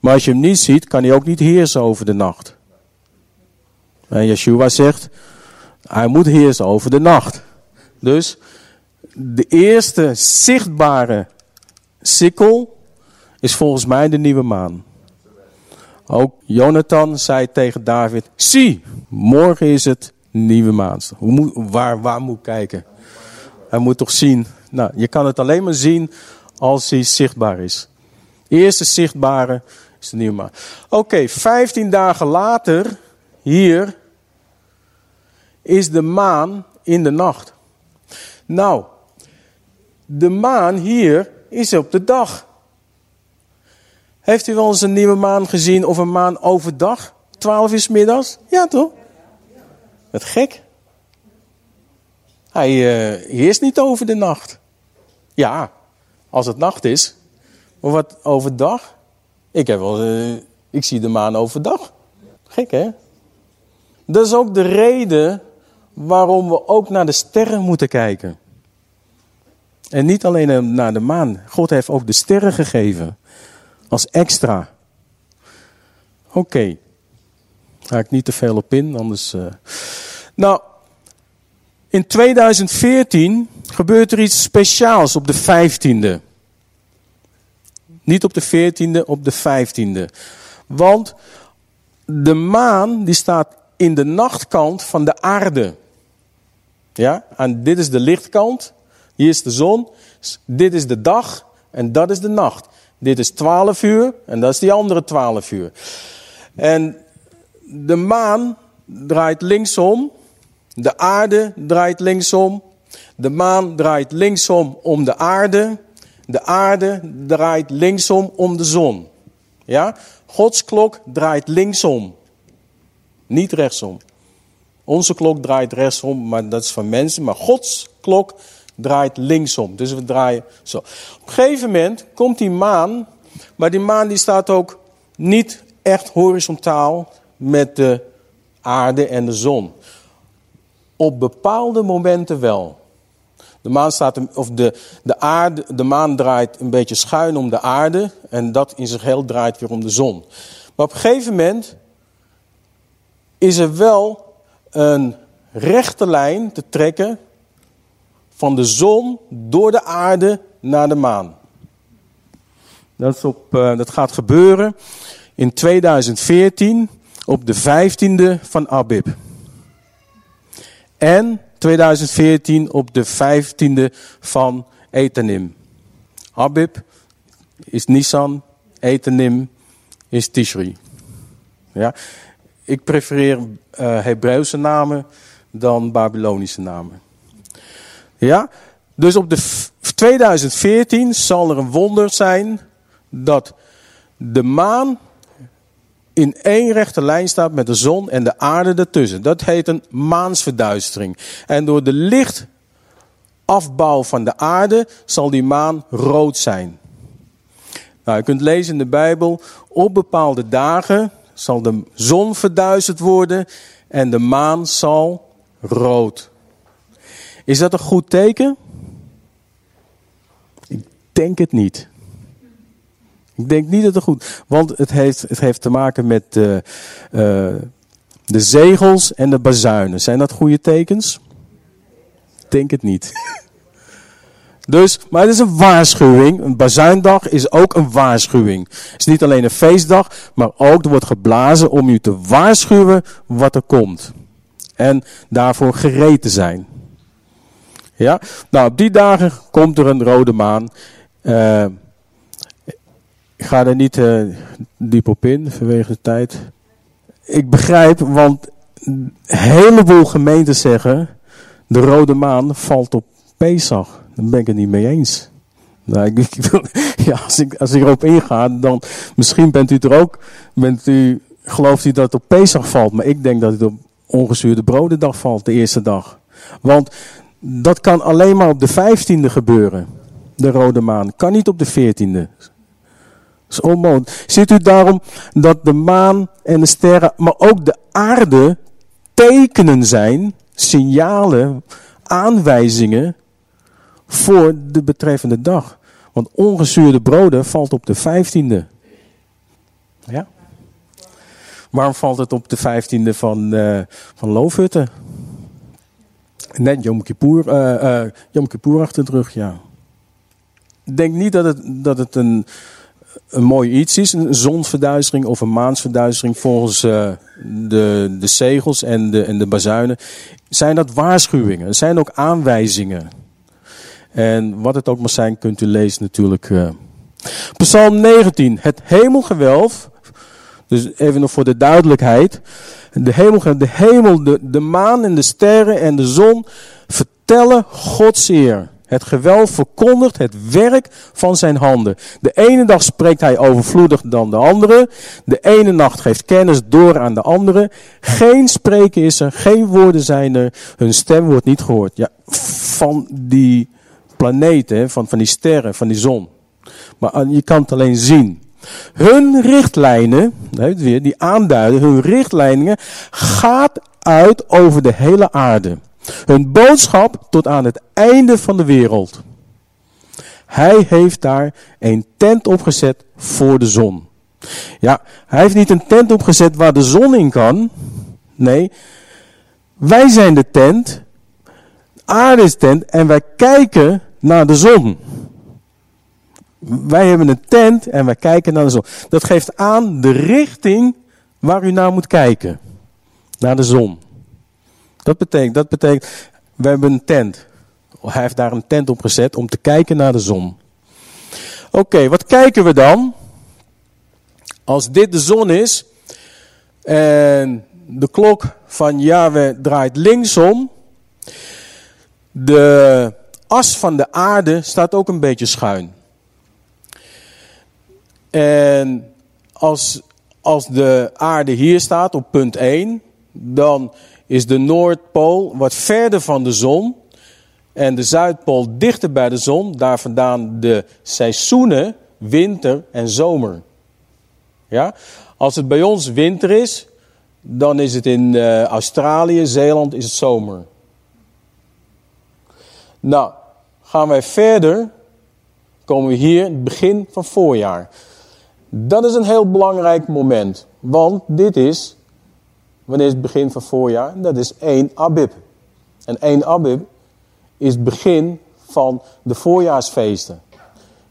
maar als je hem niet ziet, kan hij ook niet heersen over de nacht. En Yeshua zegt, hij moet heersen over de nacht. Dus de eerste zichtbare sikkel is volgens mij de nieuwe maan. Ook Jonathan zei tegen David, zie, morgen is het nieuwe maan. Waar, waar moet kijken? Hij moet toch zien. Nou, je kan het alleen maar zien als hij zichtbaar is. Eerste zichtbare is de nieuwe maan. Oké, okay, 15 dagen later, hier, is de maan in de nacht. Nou, de maan hier is op de dag. Heeft u wel eens een nieuwe maan gezien of een maan overdag? 12 uur middags? Ja toch? Wat gek. Hij heerst niet over de nacht. Ja, als het nacht is. Maar wat overdag? Ik, heb wel, uh, ik zie de maan overdag. Gek hè? Dat is ook de reden waarom we ook naar de sterren moeten kijken. En niet alleen naar de maan. God heeft ook de sterren gegeven. Als extra. Oké. Ga ik niet te veel op in, anders. Uh... Nou, in 2014 gebeurt er iets speciaals op de 15e. Niet op de 14e, op de 15e. Want de maan die staat in de nachtkant van de aarde. Ja, en dit is de lichtkant. Hier is de zon. Dit is de dag en dat is de nacht. Dit is 12 uur en dat is die andere 12 uur. En de maan draait linksom. De aarde draait linksom. De maan draait linksom om de aarde. De aarde draait linksom om de zon. Ja? Gods klok draait linksom. Niet rechtsom. Onze klok draait rechtsom, maar dat is van mensen. Maar Gods klok draait linksom. Dus we draaien zo. Op een gegeven moment komt die maan, maar die maan die staat ook niet echt horizontaal met de aarde en de zon. Op bepaalde momenten wel. De maan staat, of de, de, aarde, de maan draait een beetje schuin om de aarde en dat in zich heel draait weer om de zon. Maar op een gegeven moment is er wel een rechte lijn te trekken van de zon door de aarde naar de maan. Dat, is op, uh, dat gaat gebeuren in 2014 op de 15e van Abib. En 2014 op de 15e van Etanim. Abib is Nissan, Etanim is Tishri. Ja? Ik prefereer uh, Hebreeuwse namen dan Babylonische namen. Ja? Dus op de 2014 zal er een wonder zijn dat de maan in één rechte lijn staat met de zon en de aarde ertussen. Dat heet een maansverduistering. En door de lichtafbouw van de aarde zal die maan rood zijn. Nou, je kunt lezen in de Bijbel, op bepaalde dagen zal de zon verduisterd worden en de maan zal rood. Is dat een goed teken? Ik denk het niet. Ik denk niet dat het goed Want het heeft, het heeft te maken met de, uh, de zegels en de bazuinen. Zijn dat goede tekens? Ik denk het niet. Dus, maar het is een waarschuwing. Een bazuindag is ook een waarschuwing. Het is niet alleen een feestdag, maar ook er wordt geblazen om u te waarschuwen wat er komt. En daarvoor gereed te zijn. Ja, nou op die dagen komt er een rode maan. Uh, ga er niet uh, diep op in vanwege de tijd. Ik begrijp, want een heleboel gemeenten zeggen: de rode maan valt op Pesach. Daar ben ik het niet mee eens. Nou, ik, ja, als, ik, als ik erop inga, dan misschien bent u er ook. Bent u, gelooft u dat het op Pesach valt, maar ik denk dat het op ongezuurde brodendag valt, de eerste dag. Want dat kan alleen maar op de 15e gebeuren. De rode maan. Kan niet op de 14e is. Ziet u daarom dat de maan en de sterren, maar ook de aarde, tekenen zijn, signalen, aanwijzingen voor de betreffende dag. Want ongezuurde broden valt op de vijftiende. Ja? Waarom valt het op de vijftiende van, uh, van Loofhutten? Net Yom Kippur, uh, uh, Yom Kippur achter de rug, ja. Ik denk niet dat het, dat het een, een mooi iets is, een zonverduistering of een maansverduistering volgens uh, de, de zegels en de, en de bazuinen, zijn dat waarschuwingen. Zijn ook aanwijzingen. En wat het ook maar zijn, kunt u lezen natuurlijk. Uh. Psalm 19, het hemelgewelf. Dus even nog voor de duidelijkheid. De hemel, de, hemel de, de maan en de sterren en de zon vertellen Gods eer. Het gewelf verkondigt het werk van zijn handen. De ene dag spreekt hij overvloedig dan de andere. De ene nacht geeft kennis door aan de andere. Geen spreken is er, geen woorden zijn er. Hun stem wordt niet gehoord. Ja, van die planeten, van, van die sterren, van die zon. Maar ah, je kan het alleen zien. Hun richtlijnen, weer, die aanduiden, hun richtlijnen gaat uit over de hele aarde. Hun boodschap tot aan het einde van de wereld. Hij heeft daar een tent opgezet voor de zon. Ja, hij heeft niet een tent opgezet waar de zon in kan. Nee, wij zijn de tent. Aarde is tent en wij kijken naar de zon. Wij hebben een tent en wij kijken naar de zon. Dat geeft aan de richting waar u naar moet kijken. Naar de zon. Dat betekent, dat betekent, we hebben een tent. Hij heeft daar een tent op gezet om te kijken naar de zon. Oké, wat kijken we dan? Als dit de zon is en de klok van Yahweh draait linksom, de as van de aarde staat ook een beetje schuin. En als, als de aarde hier staat op punt 1, dan is de Noordpool wat verder van de zon en de Zuidpool dichter bij de zon. Daar vandaan de seizoenen, winter en zomer. Ja? Als het bij ons winter is, dan is het in uh, Australië, Zeeland is het zomer. Nou, gaan wij verder, komen we hier, het begin van voorjaar. Dat is een heel belangrijk moment, want dit is Wanneer is het begin van voorjaar? Dat is 1 Abib. En 1 Abib is het begin van de voorjaarsfeesten.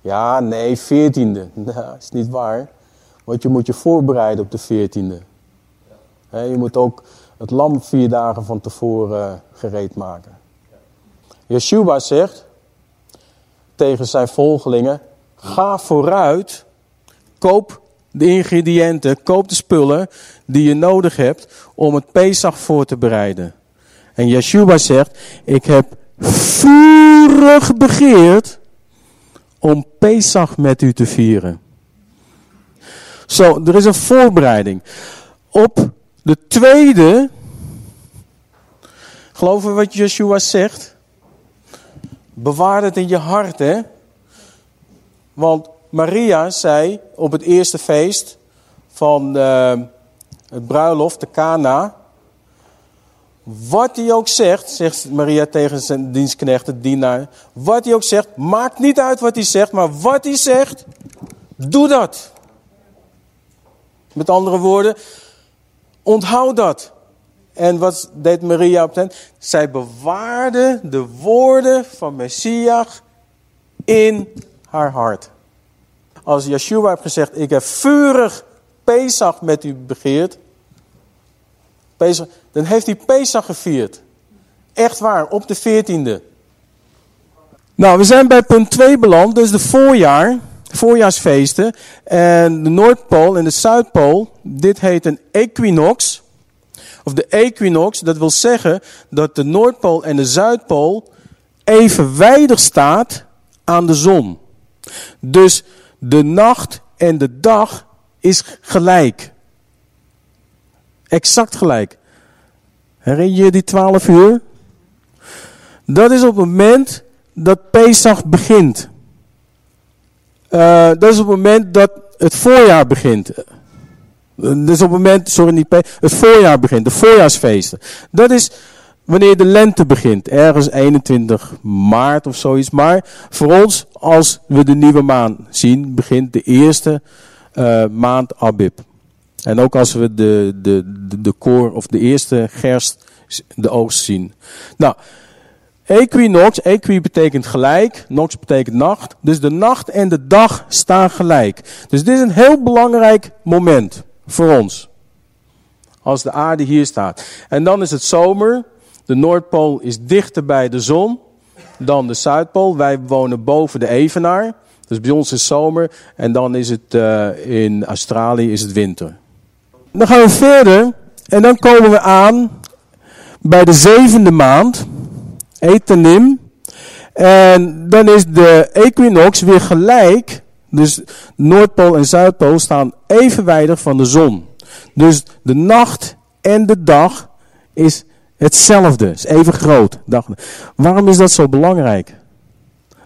Ja, nee, veertiende. Nou, dat is niet waar. Want je moet je voorbereiden op de veertiende. Je moet ook het lam vier dagen van tevoren eh, gereed maken. Yeshua zegt tegen zijn volgelingen, ga vooruit, koop de ingrediënten, koop de spullen die je nodig hebt om het Pesach voor te bereiden. En Yeshua zegt, ik heb vurig begeerd om Pesach met u te vieren. Zo, er is een voorbereiding. Op de tweede, geloven wat Yeshua zegt? Bewaar het in je hart, hè? Want Maria zei op het eerste feest van uh, het bruiloft, de Kana. Wat hij ook zegt, zegt Maria tegen zijn dienstknecht, de dienaar. Wat hij ook zegt, maakt niet uit wat hij zegt, maar wat hij zegt, doe dat. Met andere woorden, onthoud dat. En wat deed Maria op ten? Zij bewaarde de woorden van Messias in haar hart. Als Yeshua heeft gezegd, ik heb vurig Pesach met u begeerd. Pesach, dan heeft hij Pesach gevierd. Echt waar, op de 14e. Nou, we zijn bij punt 2 beland, dus de voorjaar, voorjaarsfeesten. En de Noordpool en de Zuidpool, dit heet een equinox. Of de equinox, dat wil zeggen dat de Noordpool en de Zuidpool evenwijdig staat aan de zon. Dus de nacht en de dag is gelijk. Exact gelijk. Herinner je die twaalf uur? Dat is op het moment dat Pesach begint. Uh, dat is op het moment dat het voorjaar begint. Dat is op het moment, sorry niet Pesach, het voorjaar begint, de voorjaarsfeesten. Dat is wanneer de lente begint, ergens 21 maart of zoiets. Maar voor ons, als we de nieuwe maan zien, begint de eerste uh, maand Abib. En ook als we de, de, de, de koor of de eerste gerst, de oogst zien. Nou, equinox, equi betekent gelijk, nox betekent nacht. Dus de nacht en de dag staan gelijk. Dus dit is een heel belangrijk moment voor ons. Als de aarde hier staat. En dan is het zomer. De Noordpool is dichter bij de zon dan de Zuidpool. Wij wonen boven de Evenaar. Dus bij ons is zomer en dan is het uh, in Australië is het winter. Dan gaan we verder en dan komen we aan bij de zevende maand, Etanim. En dan is de equinox weer gelijk. Dus Noordpool en Zuidpool staan evenwijdig van de zon. Dus de nacht en de dag is Hetzelfde, is even groot. Waarom is dat zo belangrijk?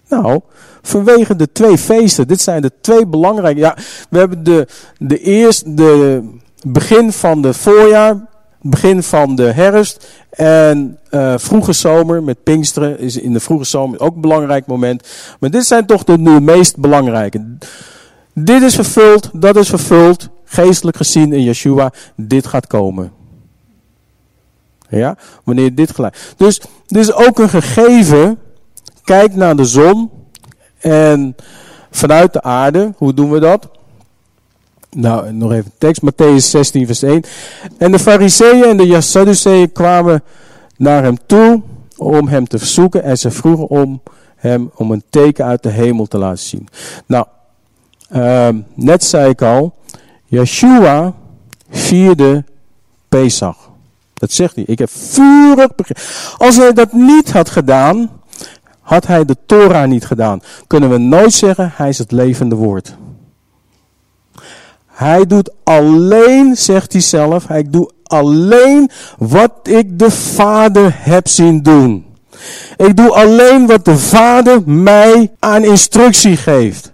Nou, vanwege de twee feesten. Dit zijn de twee belangrijke. Ja, we hebben de, de eerste, de begin van de voorjaar, begin van de herfst en uh, vroege zomer met Pinksteren is in de vroege zomer ook een belangrijk moment. Maar dit zijn toch de, de meest belangrijke. Dit is vervuld, dat is vervuld, geestelijk gezien in Yeshua. Dit gaat komen. Ja, wanneer dit gelijk. Dus dit is ook een gegeven. Kijk naar de zon. En vanuit de aarde, hoe doen we dat? Nou, nog even tekst, Matthäus 16, vers 1. En de fariseeën en de Sadduceeën kwamen naar hem toe om hem te verzoeken. En ze vroegen om hem om een teken uit de hemel te laten zien. Nou, uh, net zei ik al, Yeshua vierde Pesach. Dat zegt hij. Ik heb vurig. Als hij dat niet had gedaan, had hij de Torah niet gedaan. Kunnen we nooit zeggen, hij is het levende woord. Hij doet alleen, zegt hij zelf, hij doet alleen wat ik de Vader heb zien doen. Ik doe alleen wat de Vader mij aan instructie geeft.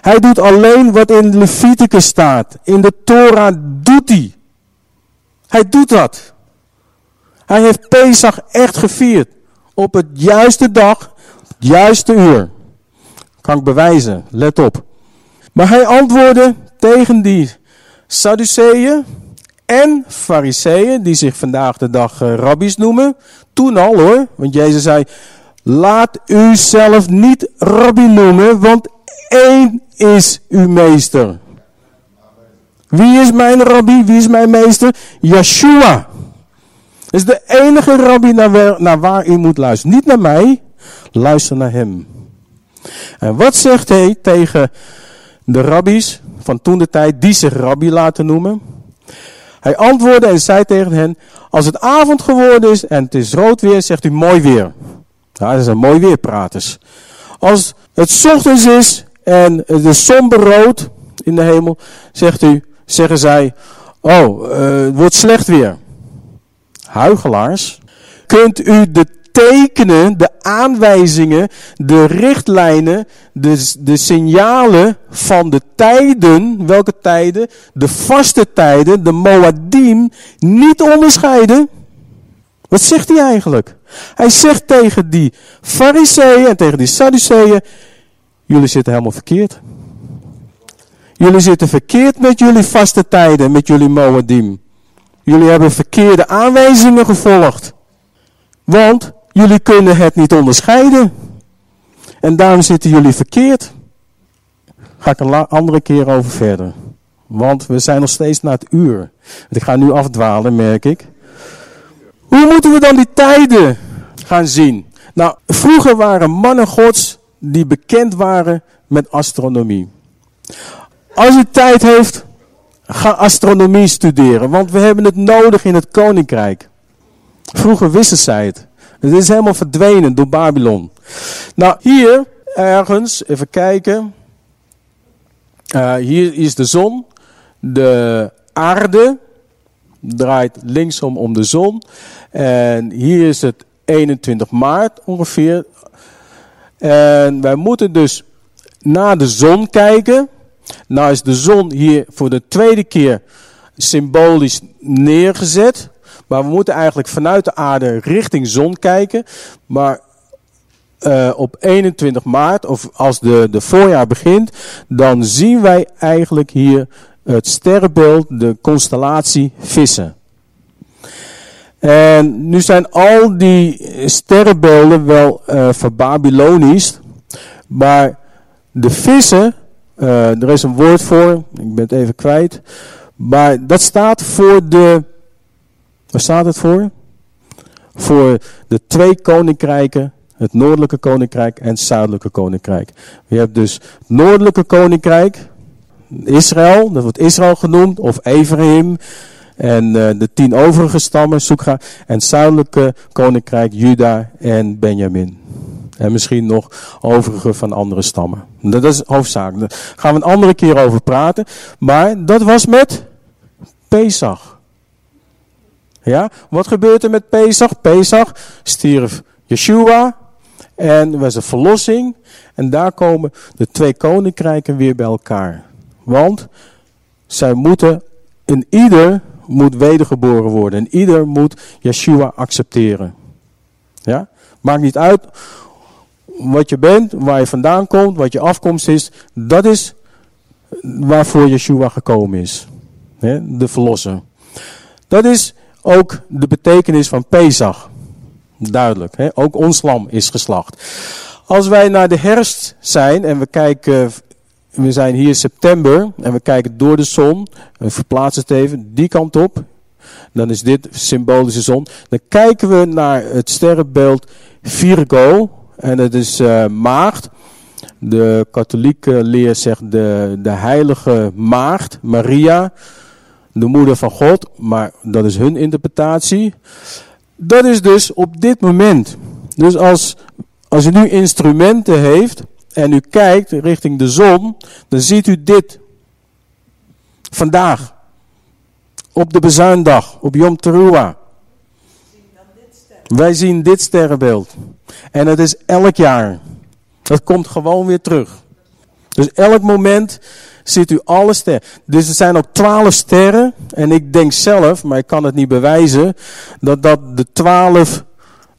Hij doet alleen wat in Leviticus staat. In de Torah doet hij. Hij doet dat. Hij heeft Pesach echt gevierd. Op het juiste dag, het juiste uur. Kan ik bewijzen, let op. Maar hij antwoordde tegen die Sadduceeën en Fariseeën, die zich vandaag de dag uh, rabbies noemen. Toen al hoor, want Jezus zei, Laat u zelf niet rabbi noemen, want één is uw meester. Wie is mijn rabbi? Wie is mijn meester? Yeshua. is de enige rabbi naar naar waar u moet luisteren. Niet naar mij, luister naar hem. En wat zegt hij tegen de rabbies van toen de tijd die zich rabbi laten noemen? Hij antwoordde en zei tegen hen, als het avond geworden is en het is rood weer, zegt u mooi weer. Ja, dat zijn mooi weerpraters. Als het ochtends is en de somber rood in de hemel, zegt u, zeggen zij, oh, uh, het wordt slecht weer. Huigelaars, kunt u de tekenen, de aanwijzingen, de richtlijnen, de, de signalen van de tijden, welke tijden? De vaste tijden, de Moadim, niet onderscheiden? Wat zegt hij eigenlijk? Hij zegt tegen die fariseeën en tegen die sadduceeën, jullie zitten helemaal verkeerd. Jullie zitten verkeerd met jullie vaste tijden, met jullie Moadim. Jullie hebben verkeerde aanwijzingen gevolgd. Want jullie kunnen het niet onderscheiden. En daarom zitten jullie verkeerd. Ga ik een andere keer over verder. Want we zijn nog steeds na het uur. Ik ga nu afdwalen, merk ik. Hoe moeten we dan die tijden gaan zien? Nou, vroeger waren mannen gods die bekend waren met astronomie. Als u tijd heeft, ga astronomie studeren, want we hebben het nodig in het koninkrijk. Vroeger wisten zij het. Het is helemaal verdwenen door Babylon. Nou, hier ergens, even kijken. Uh, hier is de zon. De aarde draait linksom om de zon. En hier is het 21 maart ongeveer. En wij moeten dus naar de zon kijken. Nou is de zon hier voor de tweede keer symbolisch neergezet. Maar we moeten eigenlijk vanuit de aarde richting zon kijken. Maar uh, op 21 maart, of als de, de voorjaar begint, dan zien wij eigenlijk hier het sterrenbeeld, de constellatie vissen. En nu zijn al die sterrenbeelden wel uh, verbabylonisch, maar de vissen, uh, er is een woord voor, ik ben het even kwijt, maar dat staat voor de, waar staat het voor? Voor de twee koninkrijken, het noordelijke koninkrijk en het zuidelijke koninkrijk. Je hebt dus het noordelijke koninkrijk, Israël, dat wordt Israël genoemd, of Ephraim. En uh, de tien overige stammen, Soekra. En het zuidelijke koninkrijk, Juda en Benjamin. En misschien nog overige van andere stammen. Dat is hoofdzaak. Daar gaan we een andere keer over praten. Maar dat was met Pesach. Ja, wat gebeurt er met Pesach? Pesach stierf Yeshua. En er was een verlossing. En daar komen de twee koninkrijken weer bij elkaar. Want zij moeten, in ieder moet wedergeboren worden. En ieder moet Yeshua accepteren. Ja? Maakt niet uit wat je bent, waar je vandaan komt, wat je afkomst is. Dat is waarvoor Yeshua gekomen is. De verlosser. Dat is ook de betekenis van Pesach. Duidelijk. Ook ons lam is geslacht. Als wij naar de herfst zijn en we kijken we zijn hier in september en we kijken door de zon. We verplaatsen het even die kant op. Dan is dit symbolische zon. Dan kijken we naar het sterrenbeeld Virgo. En dat is uh, maagd. De katholieke leer zegt de, de heilige maagd, Maria. De moeder van God. Maar dat is hun interpretatie. Dat is dus op dit moment. Dus als, als je nu instrumenten heeft en u kijkt richting de zon, dan ziet u dit. Vandaag. Op de bezuindag, op Yom Teruah. Wij zien dit sterrenbeeld. En het is elk jaar. Dat komt gewoon weer terug. Dus elk moment ziet u alle sterren. Dus er zijn ook twaalf sterren. En ik denk zelf, maar ik kan het niet bewijzen, dat dat de twaalf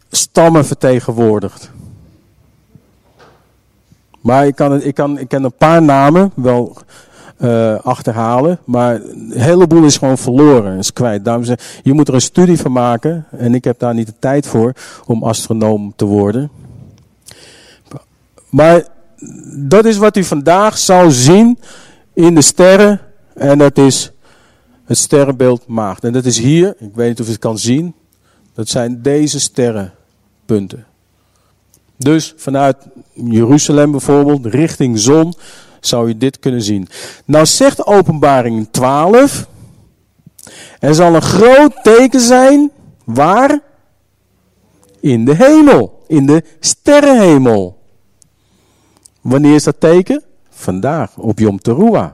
stammen vertegenwoordigt. Maar ik kan, ik kan, ik kan een paar namen wel uh, achterhalen. Maar een heleboel is gewoon verloren, is kwijt. Daarom zeg, je moet er een studie van maken. En ik heb daar niet de tijd voor om astronoom te worden. Maar dat is wat u vandaag zou zien in de sterren. En dat is het sterrenbeeld maagd. En dat is hier, ik weet niet of je het kan zien. Dat zijn deze sterrenpunten. Dus vanuit Jeruzalem bijvoorbeeld, richting zon, zou je dit kunnen zien. Nou zegt openbaring 12. Er zal een groot teken zijn. Waar? In de hemel. In de sterrenhemel. Wanneer is dat teken? Vandaag, op Yom Teruah.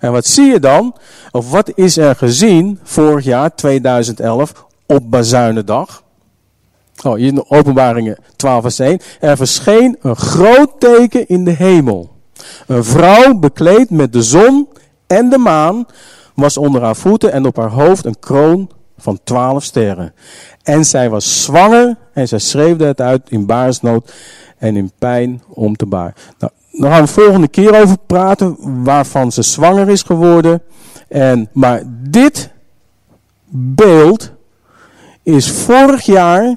En wat zie je dan? Of wat is er gezien vorig jaar, 2011, op Bazuinendag? Oh, hier in openbaringen 12 vers 1. Er verscheen een groot teken in de hemel. Een vrouw bekleed met de zon en de maan was onder haar voeten en op haar hoofd een kroon van twaalf sterren. En zij was zwanger en zij schreefde het uit in baarsnood en in pijn om te baar. Nou, daar gaan we volgende keer over praten waarvan ze zwanger is geworden. En, maar dit beeld is vorig jaar,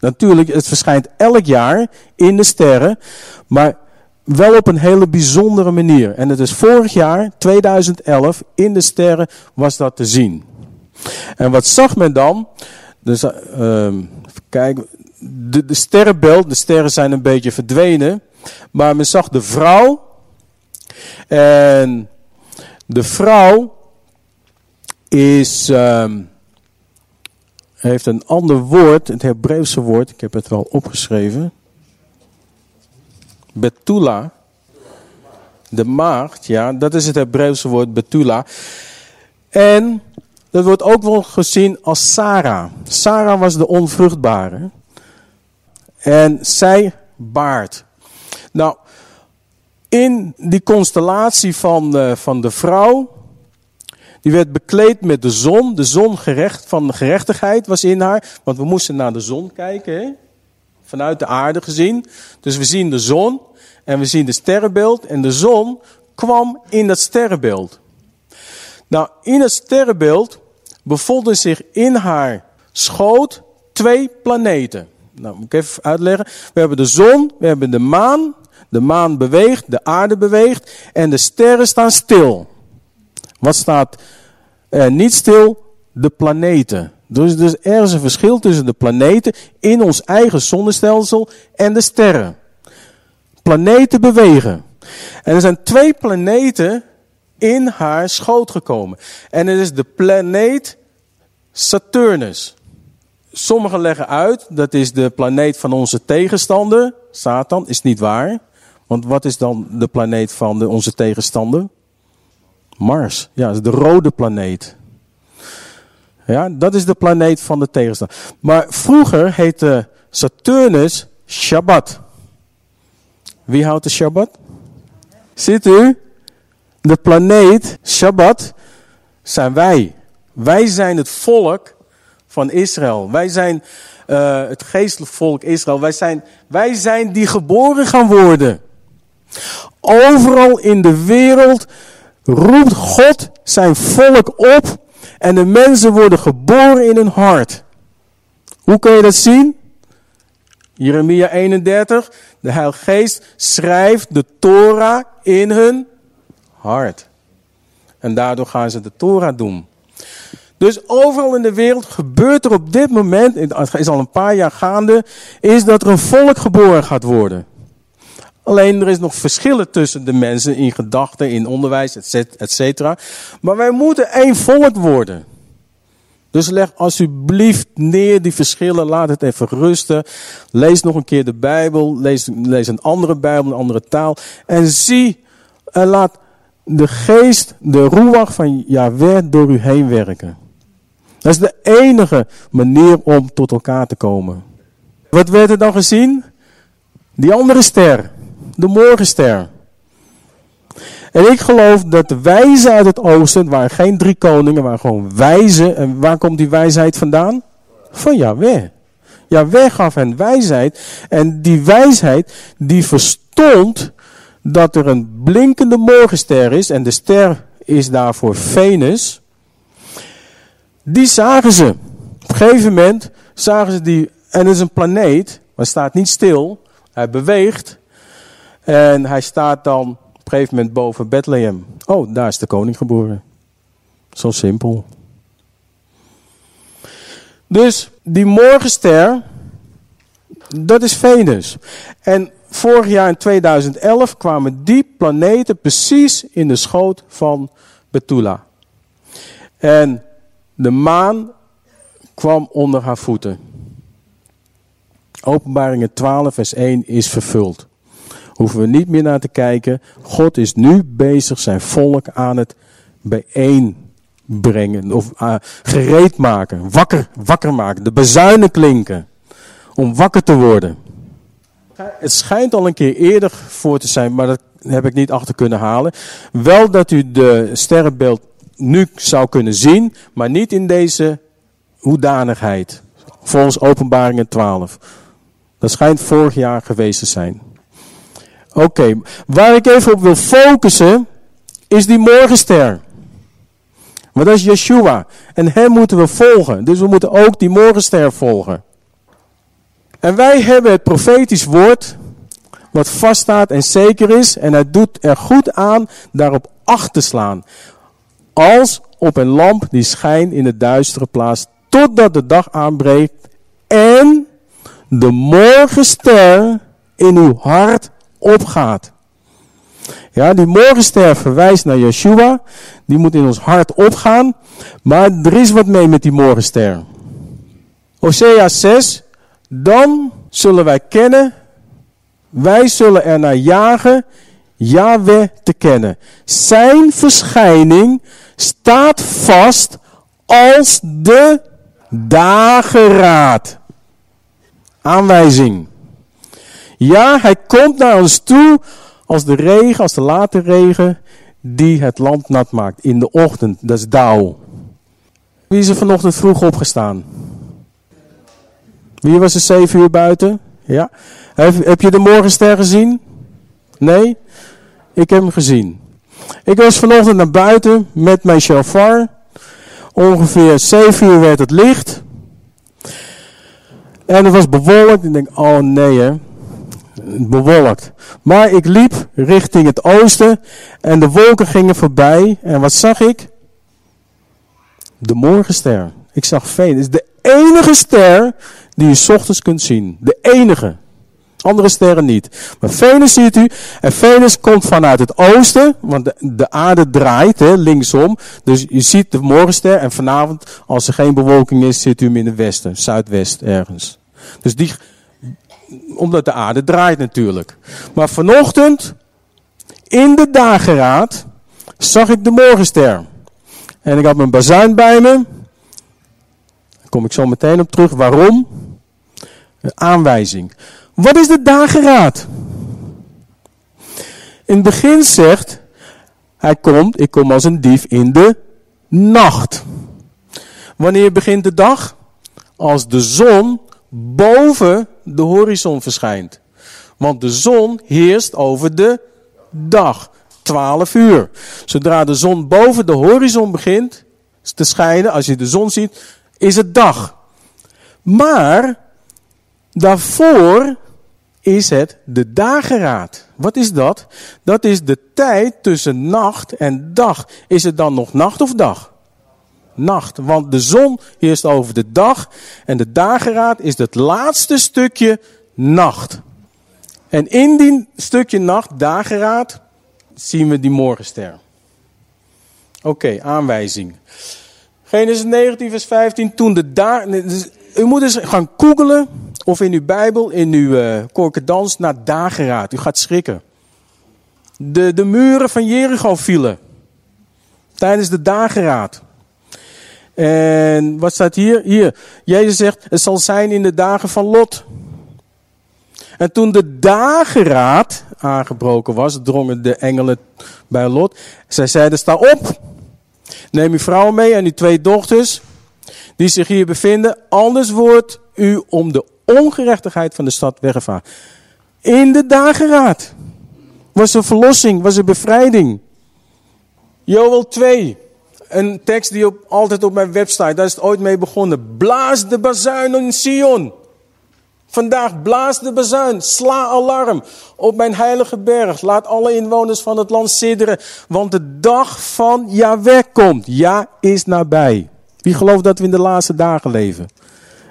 natuurlijk het verschijnt elk jaar in de sterren, maar wel op een hele bijzondere manier. En het is vorig jaar, 2011, in de sterren was dat te zien. En wat zag men dan? Dus, uh, kijk, de, de sterrenbeeld, de sterren zijn een beetje verdwenen. Maar men zag de vrouw. En de vrouw is, uh, heeft een ander woord, het Hebreeuwse woord, ik heb het wel opgeschreven. Betula. De maagd, ja, dat is het Hebreeuwse woord Betula. En dat wordt ook wel gezien als Sarah. Sarah was de onvruchtbare. En zij baart. Nou, in die constellatie van de, van de vrouw, die werd bekleed met de zon. De zon gerecht, van gerechtigheid was in haar. Want we moesten naar de zon kijken, vanuit de aarde gezien. Dus we zien de zon en we zien de sterrenbeeld. En de zon kwam in dat sterrenbeeld. Nou, in het sterrenbeeld bevonden zich in haar schoot twee planeten. Nou, moet ik even uitleggen. We hebben de zon, we hebben de maan. De maan beweegt, de aarde beweegt en de sterren staan stil. Wat staat er niet stil? De planeten. Dus, dus er is een verschil tussen de planeten in ons eigen zonnestelsel en de sterren. Planeten bewegen. En er zijn twee planeten in haar schoot gekomen. En het is de planeet Saturnus. Sommigen leggen uit, dat is de planeet van onze tegenstander, Satan, is niet waar. Want wat is dan de planeet van de, onze tegenstander? Mars, ja, de rode planeet. Ja, dat is de planeet van de tegenstander. Maar vroeger heette Saturnus Shabbat. Wie houdt de Shabbat? Ziet u? De planeet Shabbat zijn wij. Wij zijn het volk van Israël. Wij zijn uh, het geestelijk volk Israël. Wij zijn, wij zijn die geboren gaan worden. Overal in de wereld roept God zijn volk op en de mensen worden geboren in hun hart. Hoe kun je dat zien? Jeremia 31, de Heilige Geest schrijft de Torah in hun hart. En daardoor gaan ze de Torah doen. Dus overal in de wereld gebeurt er op dit moment, het is al een paar jaar gaande, is dat er een volk geboren gaat worden. Alleen er is nog verschillen tussen de mensen in gedachten, in onderwijs, et cetera. Maar wij moeten één volk worden. Dus leg alsjeblieft neer die verschillen, laat het even rusten. Lees nog een keer de Bijbel, lees, lees een andere Bijbel, een andere taal. En zie en laat de geest, de roewag van Yahweh door u heen werken. Dat is de enige manier om tot elkaar te komen. Wat werd er dan gezien? Die andere ster, de morgenster. En ik geloof dat de wijzen uit het oosten, waar geen drie koningen, maar gewoon wijzen. En waar komt die wijsheid vandaan? Van Yahweh. Yahweh gaf hen wijsheid. En die wijsheid, die verstond dat er een blinkende morgenster is. En de ster is daarvoor Venus. Die zagen ze. Op een gegeven moment zagen ze die, en het is een planeet, maar staat niet stil, hij beweegt. En hij staat dan op een gegeven moment boven Bethlehem. Oh, daar is de koning geboren. Zo simpel. Dus die morgenster, dat is Venus. En vorig jaar in 2011 kwamen die planeten precies in de schoot van Betula. En de maan kwam onder haar voeten. Openbaringen 12, vers 1 is vervuld. Hoeven we niet meer naar te kijken. God is nu bezig zijn volk aan het bijeenbrengen. Of uh, gereed maken. Wakker, wakker maken. De bezuinen klinken. Om wakker te worden. Het schijnt al een keer eerder voor te zijn, maar dat heb ik niet achter kunnen halen. Wel dat u de sterrenbeeld nu zou kunnen zien, maar niet in deze hoedanigheid. Volgens openbaringen 12. Dat schijnt vorig jaar geweest te zijn. Oké, waar ik even op wil focussen, is die morgenster. Maar dat is Yeshua. En hem moeten we volgen. Dus we moeten ook die morgenster volgen. En wij hebben het profetisch woord, wat vaststaat en zeker is. En het doet er goed aan daarop acht te slaan. Als op een lamp die schijnt in de duistere plaats, totdat de dag aanbreekt en de morgenster in uw hart opgaat. Ja, die morgenster verwijst naar Yeshua. Die moet in ons hart opgaan. Maar er is wat mee met die morgenster. Hosea 6. Dan zullen wij kennen. Wij zullen er naar jagen. Yahweh te kennen. Zijn verschijning staat vast als de dageraad. Aanwijzing. Ja, hij komt naar ons toe als de regen, als de late regen die het land nat maakt. In de ochtend, dat is dauw. Wie is er vanochtend vroeg opgestaan? Wie was er zeven uur buiten? Ja. Heb, heb je de morgenster gezien? Nee? Ik heb hem gezien. Ik was vanochtend naar buiten met mijn chauffeur. Ongeveer zeven uur werd het licht. En het was bewolkt. Ik denk, oh nee hè. Bewolkt. Maar ik liep richting het oosten. En de wolken gingen voorbij. En wat zag ik? De morgenster. Ik zag Venus. De enige ster die je ochtends kunt zien. De enige. Andere sterren niet. Maar Venus ziet u. En Venus komt vanuit het oosten. Want de, de aarde draait hè, linksom. Dus je ziet de morgenster. En vanavond, als er geen bewolking is, zit u hem in het westen. Zuidwest ergens. Dus die, omdat de aarde draait natuurlijk. Maar vanochtend, in de dageraad, zag ik de morgenster. En ik had mijn bazuin bij me. Daar kom ik zo meteen op terug. Waarom? Een aanwijzing. Wat is de dageraad? In het begin zegt, hij komt, ik kom als een dief in de nacht. Wanneer begint de dag? Als de zon boven de horizon verschijnt. Want de zon heerst over de dag. 12 uur. Zodra de zon boven de horizon begint te schijnen, als je de zon ziet, is het dag. Maar daarvoor is het de dageraad. Wat is dat? Dat is de tijd tussen nacht en dag. Is het dan nog nacht of dag? Nacht. Want de zon heerst over de dag en de dageraad is het laatste stukje nacht. En in die stukje nacht, dageraad, zien we die morgenster. Oké, aanwijzing. Genesis 19 vers 15. Toen de dag... Dus u moet eens gaan googelen of in uw Bijbel, in uw uh, korkendans, naar dageraad. U gaat schrikken. De, de muren van Jericho vielen. Tijdens de dageraad. En wat staat hier? Hier. Jezus zegt, het zal zijn in de dagen van Lot. En toen de dageraad aangebroken was, drongen de engelen bij Lot. Zij zeiden, sta op. Neem uw vrouw mee en uw twee dochters die zich hier bevinden. Anders wordt u om de ongerechtigheid van de stad weggevaagd. In de dageraad was er verlossing, was er bevrijding. Joel 2, een tekst die op, altijd op mijn website, daar is het ooit mee begonnen. Blaas de bazuin in Sion. Vandaag blaas de bezuin, sla alarm op mijn heilige berg. Laat alle inwoners van het land sidderen, want de dag van Yahweh komt. Ja, is nabij. Wie gelooft dat we in de laatste dagen leven?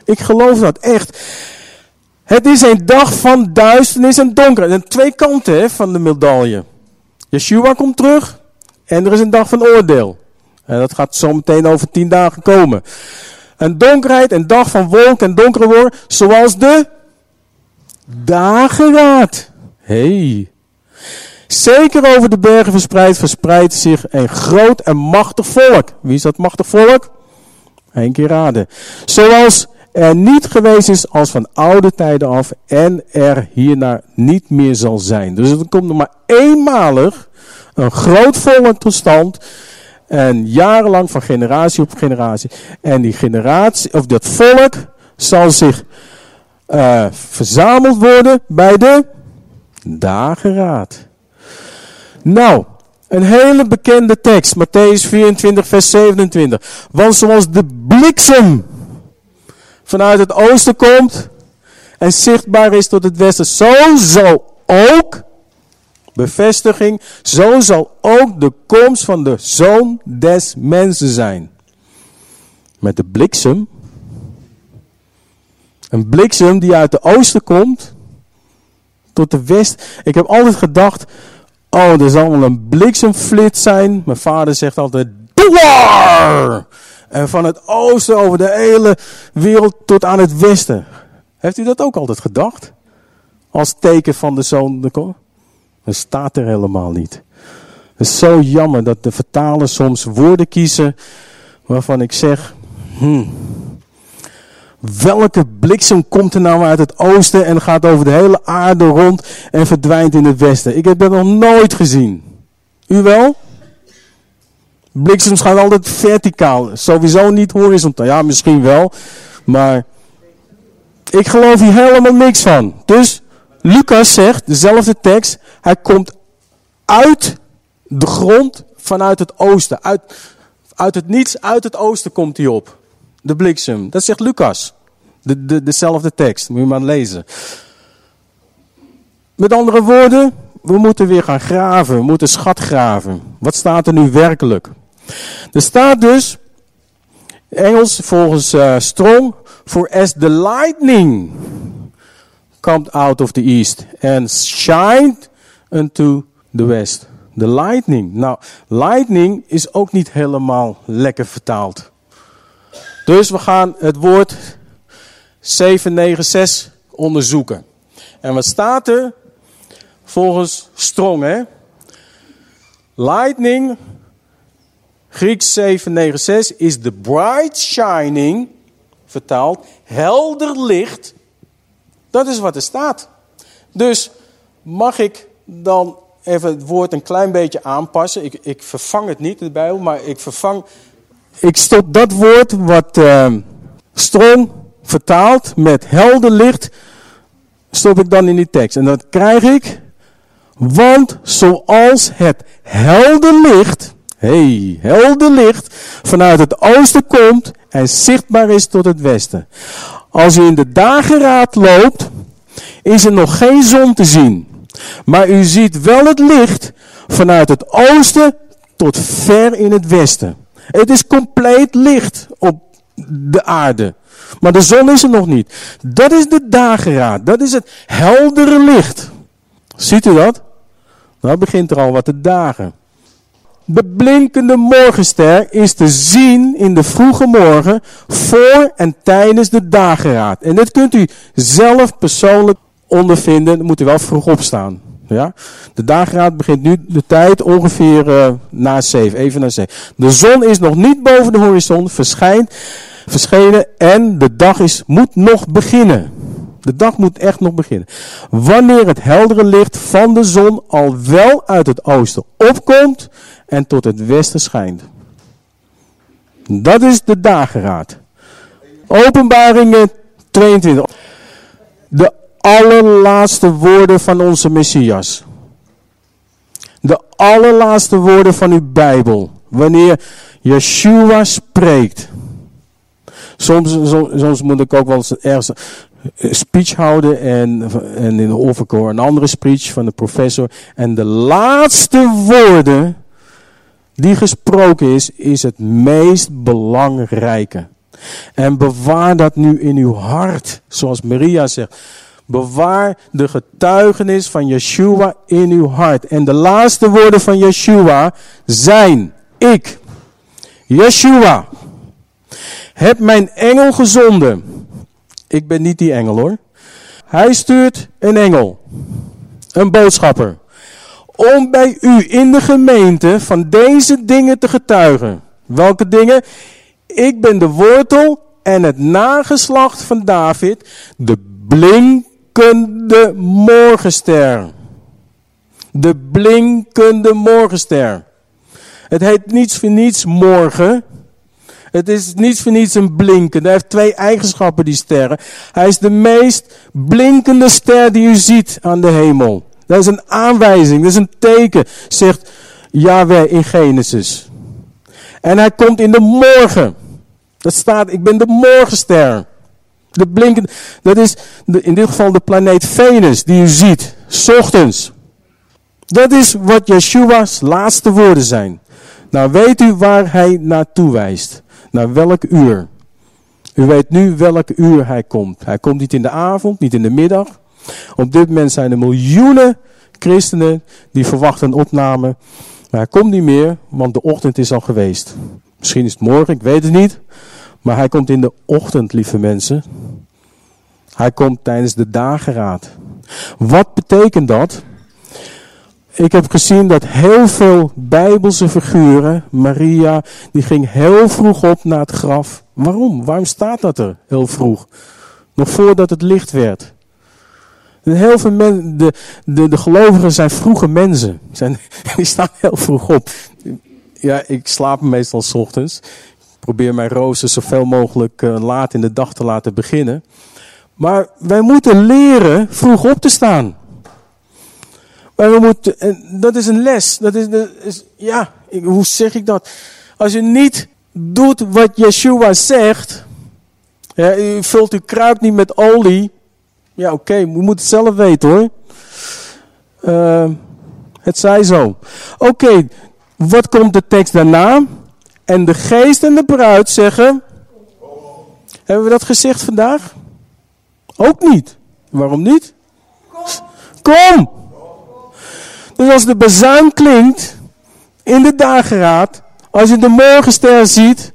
Ik geloof dat echt. Het is een dag van duisternis en donker. En twee kanten van de medaille. Yeshua komt terug en er is een dag van oordeel. En dat gaat zo meteen over tien dagen komen. Een donkerheid, een dag van wolk en donkere woord, zoals de dageraad. Hey. Zeker over de bergen verspreid, verspreidt zich een groot en machtig volk. Wie is dat machtig volk? Eén keer raden. Zoals er niet geweest is als van oude tijden af en er hierna niet meer zal zijn. Dus er komt nog maar eenmalig een groot volk tot stand. En jarenlang van generatie op generatie. En die generatie, of dat volk, zal zich uh, verzameld worden bij de dageraad. Nou, een hele bekende tekst, Matthäus 24, vers 27. Want zoals de bliksem vanuit het oosten komt en zichtbaar is tot het westen, zo zal ook, bevestiging, zo zal ook de komst van de zoon des mensen zijn. Met de bliksem, een bliksem die uit de oosten komt tot de west. Ik heb altijd gedacht, oh, er zal wel een bliksemflits zijn. Mijn vader zegt altijd, dwar! En van het oosten over de hele wereld tot aan het westen. Heeft u dat ook altijd gedacht? Als teken van de zoon. Dat staat er helemaal niet. Het is zo jammer dat de vertalers soms woorden kiezen waarvan ik zeg, hmm, welke bliksem komt er nou uit het oosten en gaat over de hele aarde rond en verdwijnt in het westen? Ik heb dat nog nooit gezien. U wel? Bliksems gaan altijd verticaal. Sowieso niet horizontaal. Ja, misschien wel. Maar ik geloof hier helemaal niks van. Dus Lucas zegt, dezelfde tekst. Hij komt uit de grond vanuit het oosten. Uit, uit het niets, uit het oosten komt hij op. De bliksem. Dat zegt Lucas. De, de, dezelfde tekst. Moet je maar lezen. Met andere woorden, we moeten weer gaan graven. We moeten schat graven. Wat staat er nu werkelijk? Er staat dus, Engels volgens uh, Strong, for as the lightning comes out of the east and shined unto the west. The lightning. Nou, lightning is ook niet helemaal lekker vertaald. Dus we gaan het woord 796 onderzoeken. En wat staat er? Volgens Strong, hè? Lightning Grieks 796 is the bright shining, vertaald, helder licht. Dat is wat er staat. Dus mag ik dan even het woord een klein beetje aanpassen. Ik, ik vervang het niet de Bijbel, maar ik vervang. Ik stop dat woord wat uh, vertaalt met helder licht, stop ik dan in die tekst. En dat krijg ik, want zoals het helder licht hey, helder licht vanuit het oosten komt en zichtbaar is tot het westen. Als u in de dageraad loopt, is er nog geen zon te zien. Maar u ziet wel het licht vanuit het oosten tot ver in het westen. Het is compleet licht op de aarde. Maar de zon is er nog niet. Dat is de dageraad. Dat is het heldere licht. Ziet u dat? Nou begint er al wat te dagen. De blinkende morgenster is te zien in de vroege morgen voor en tijdens de dageraad. En dit kunt u zelf persoonlijk ondervinden. Dan moet u wel vroeg opstaan. Ja? De dageraad begint nu de tijd ongeveer uh, na zeven, even na zeven. De zon is nog niet boven de horizon, verschijnt, verschenen en de dag is, moet nog beginnen. De dag moet echt nog beginnen. Wanneer het heldere licht van de zon al wel uit het oosten opkomt en tot het westen schijnt. Dat is de dageraad. Openbaringen 22. De allerlaatste woorden van onze Messias. De allerlaatste woorden van uw Bijbel. Wanneer Yeshua spreekt. Soms, soms, moet ik ook wel eens ergens speech houden en, en in de een andere speech van de professor. En de laatste woorden die gesproken is, is het meest belangrijke. En bewaar dat nu in uw hart, zoals Maria zegt. Bewaar de getuigenis van Yeshua in uw hart. En de laatste woorden van Yeshua zijn: Ik, Yeshua, heb mijn engel gezonden. Ik ben niet die engel hoor. Hij stuurt een engel, een boodschapper, om bij u in de gemeente van deze dingen te getuigen. Welke dingen? Ik ben de wortel en het nageslacht van David, de blinkende morgenster. De blinkende morgenster. Het heet niets voor niets morgen. Het is niets voor niets een blinken. Hij heeft twee eigenschappen, die sterren. Hij is de meest blinkende ster die u ziet aan de hemel. Dat is een aanwijzing, dat is een teken, zegt Yahweh in Genesis. En hij komt in de morgen. Dat staat, ik ben de morgenster. De blinkende, dat is in dit geval de planeet Venus die u ziet, ochtends. Dat is wat Yeshua's laatste woorden zijn. Nou weet u waar hij naartoe wijst. Naar welk uur. U weet nu welk uur hij komt. Hij komt niet in de avond, niet in de middag. Op dit moment zijn er miljoenen christenen die verwachten een opname. Maar hij komt niet meer, want de ochtend is al geweest. Misschien is het morgen, ik weet het niet. Maar hij komt in de ochtend, lieve mensen. Hij komt tijdens de dageraad. Wat betekent dat? Ik heb gezien dat heel veel bijbelse figuren, Maria, die ging heel vroeg op naar het graf. Waarom? Waarom staat dat er heel vroeg? Nog voordat het licht werd. Heel veel mensen, de, de, de gelovigen zijn vroege mensen. Zijn, die staan heel vroeg op. Ja, ik slaap meestal s ochtends. Ik probeer mijn rooster zoveel mogelijk uh, laat in de dag te laten beginnen. Maar wij moeten leren vroeg op te staan. Maar we moeten, en dat is een les. Dat is, dat is ja, hoe zeg ik dat? Als je niet doet wat Yeshua zegt, ja, u vult uw kruid niet met olie. Ja, oké, we moeten het zelf weten hoor. Uh, het zij zo. Oké, wat komt de tekst daarna? En de geest en de bruid zeggen. Hebben we dat gezegd vandaag? Ook niet. Waarom niet? Kom! Dus als de bazuin klinkt in de dageraad, als je de morgenster ziet,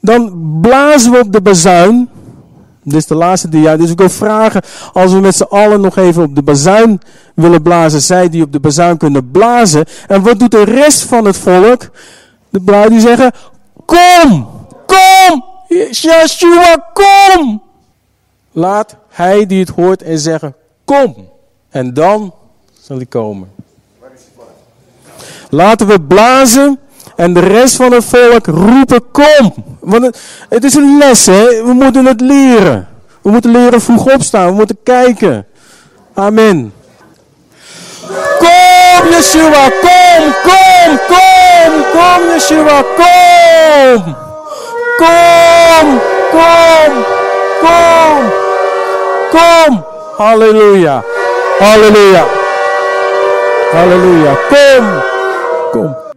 dan blazen we op de bazuin. Dit is de laatste dia. Dus ik wil vragen, als we met z'n allen nog even op de bazuin willen blazen, zij die op de bazuin kunnen blazen. En wat doet de rest van het volk? De bruid die zeggen, kom, kom, Yeshua, kom. Laat hij die het hoort en zeggen, kom. En dan zal hij komen. Laten we blazen en de rest van het volk roepen, kom. Want het, is een les, hè. We moeten het leren. We moeten leren vroeg opstaan. We moeten kijken. Amen. Kom, Yeshua, kom, kom, kom, kom, Yeshua, kom. Kom, kom, kom, kom. Halleluja, halleluja. Halleluja, kom, kom.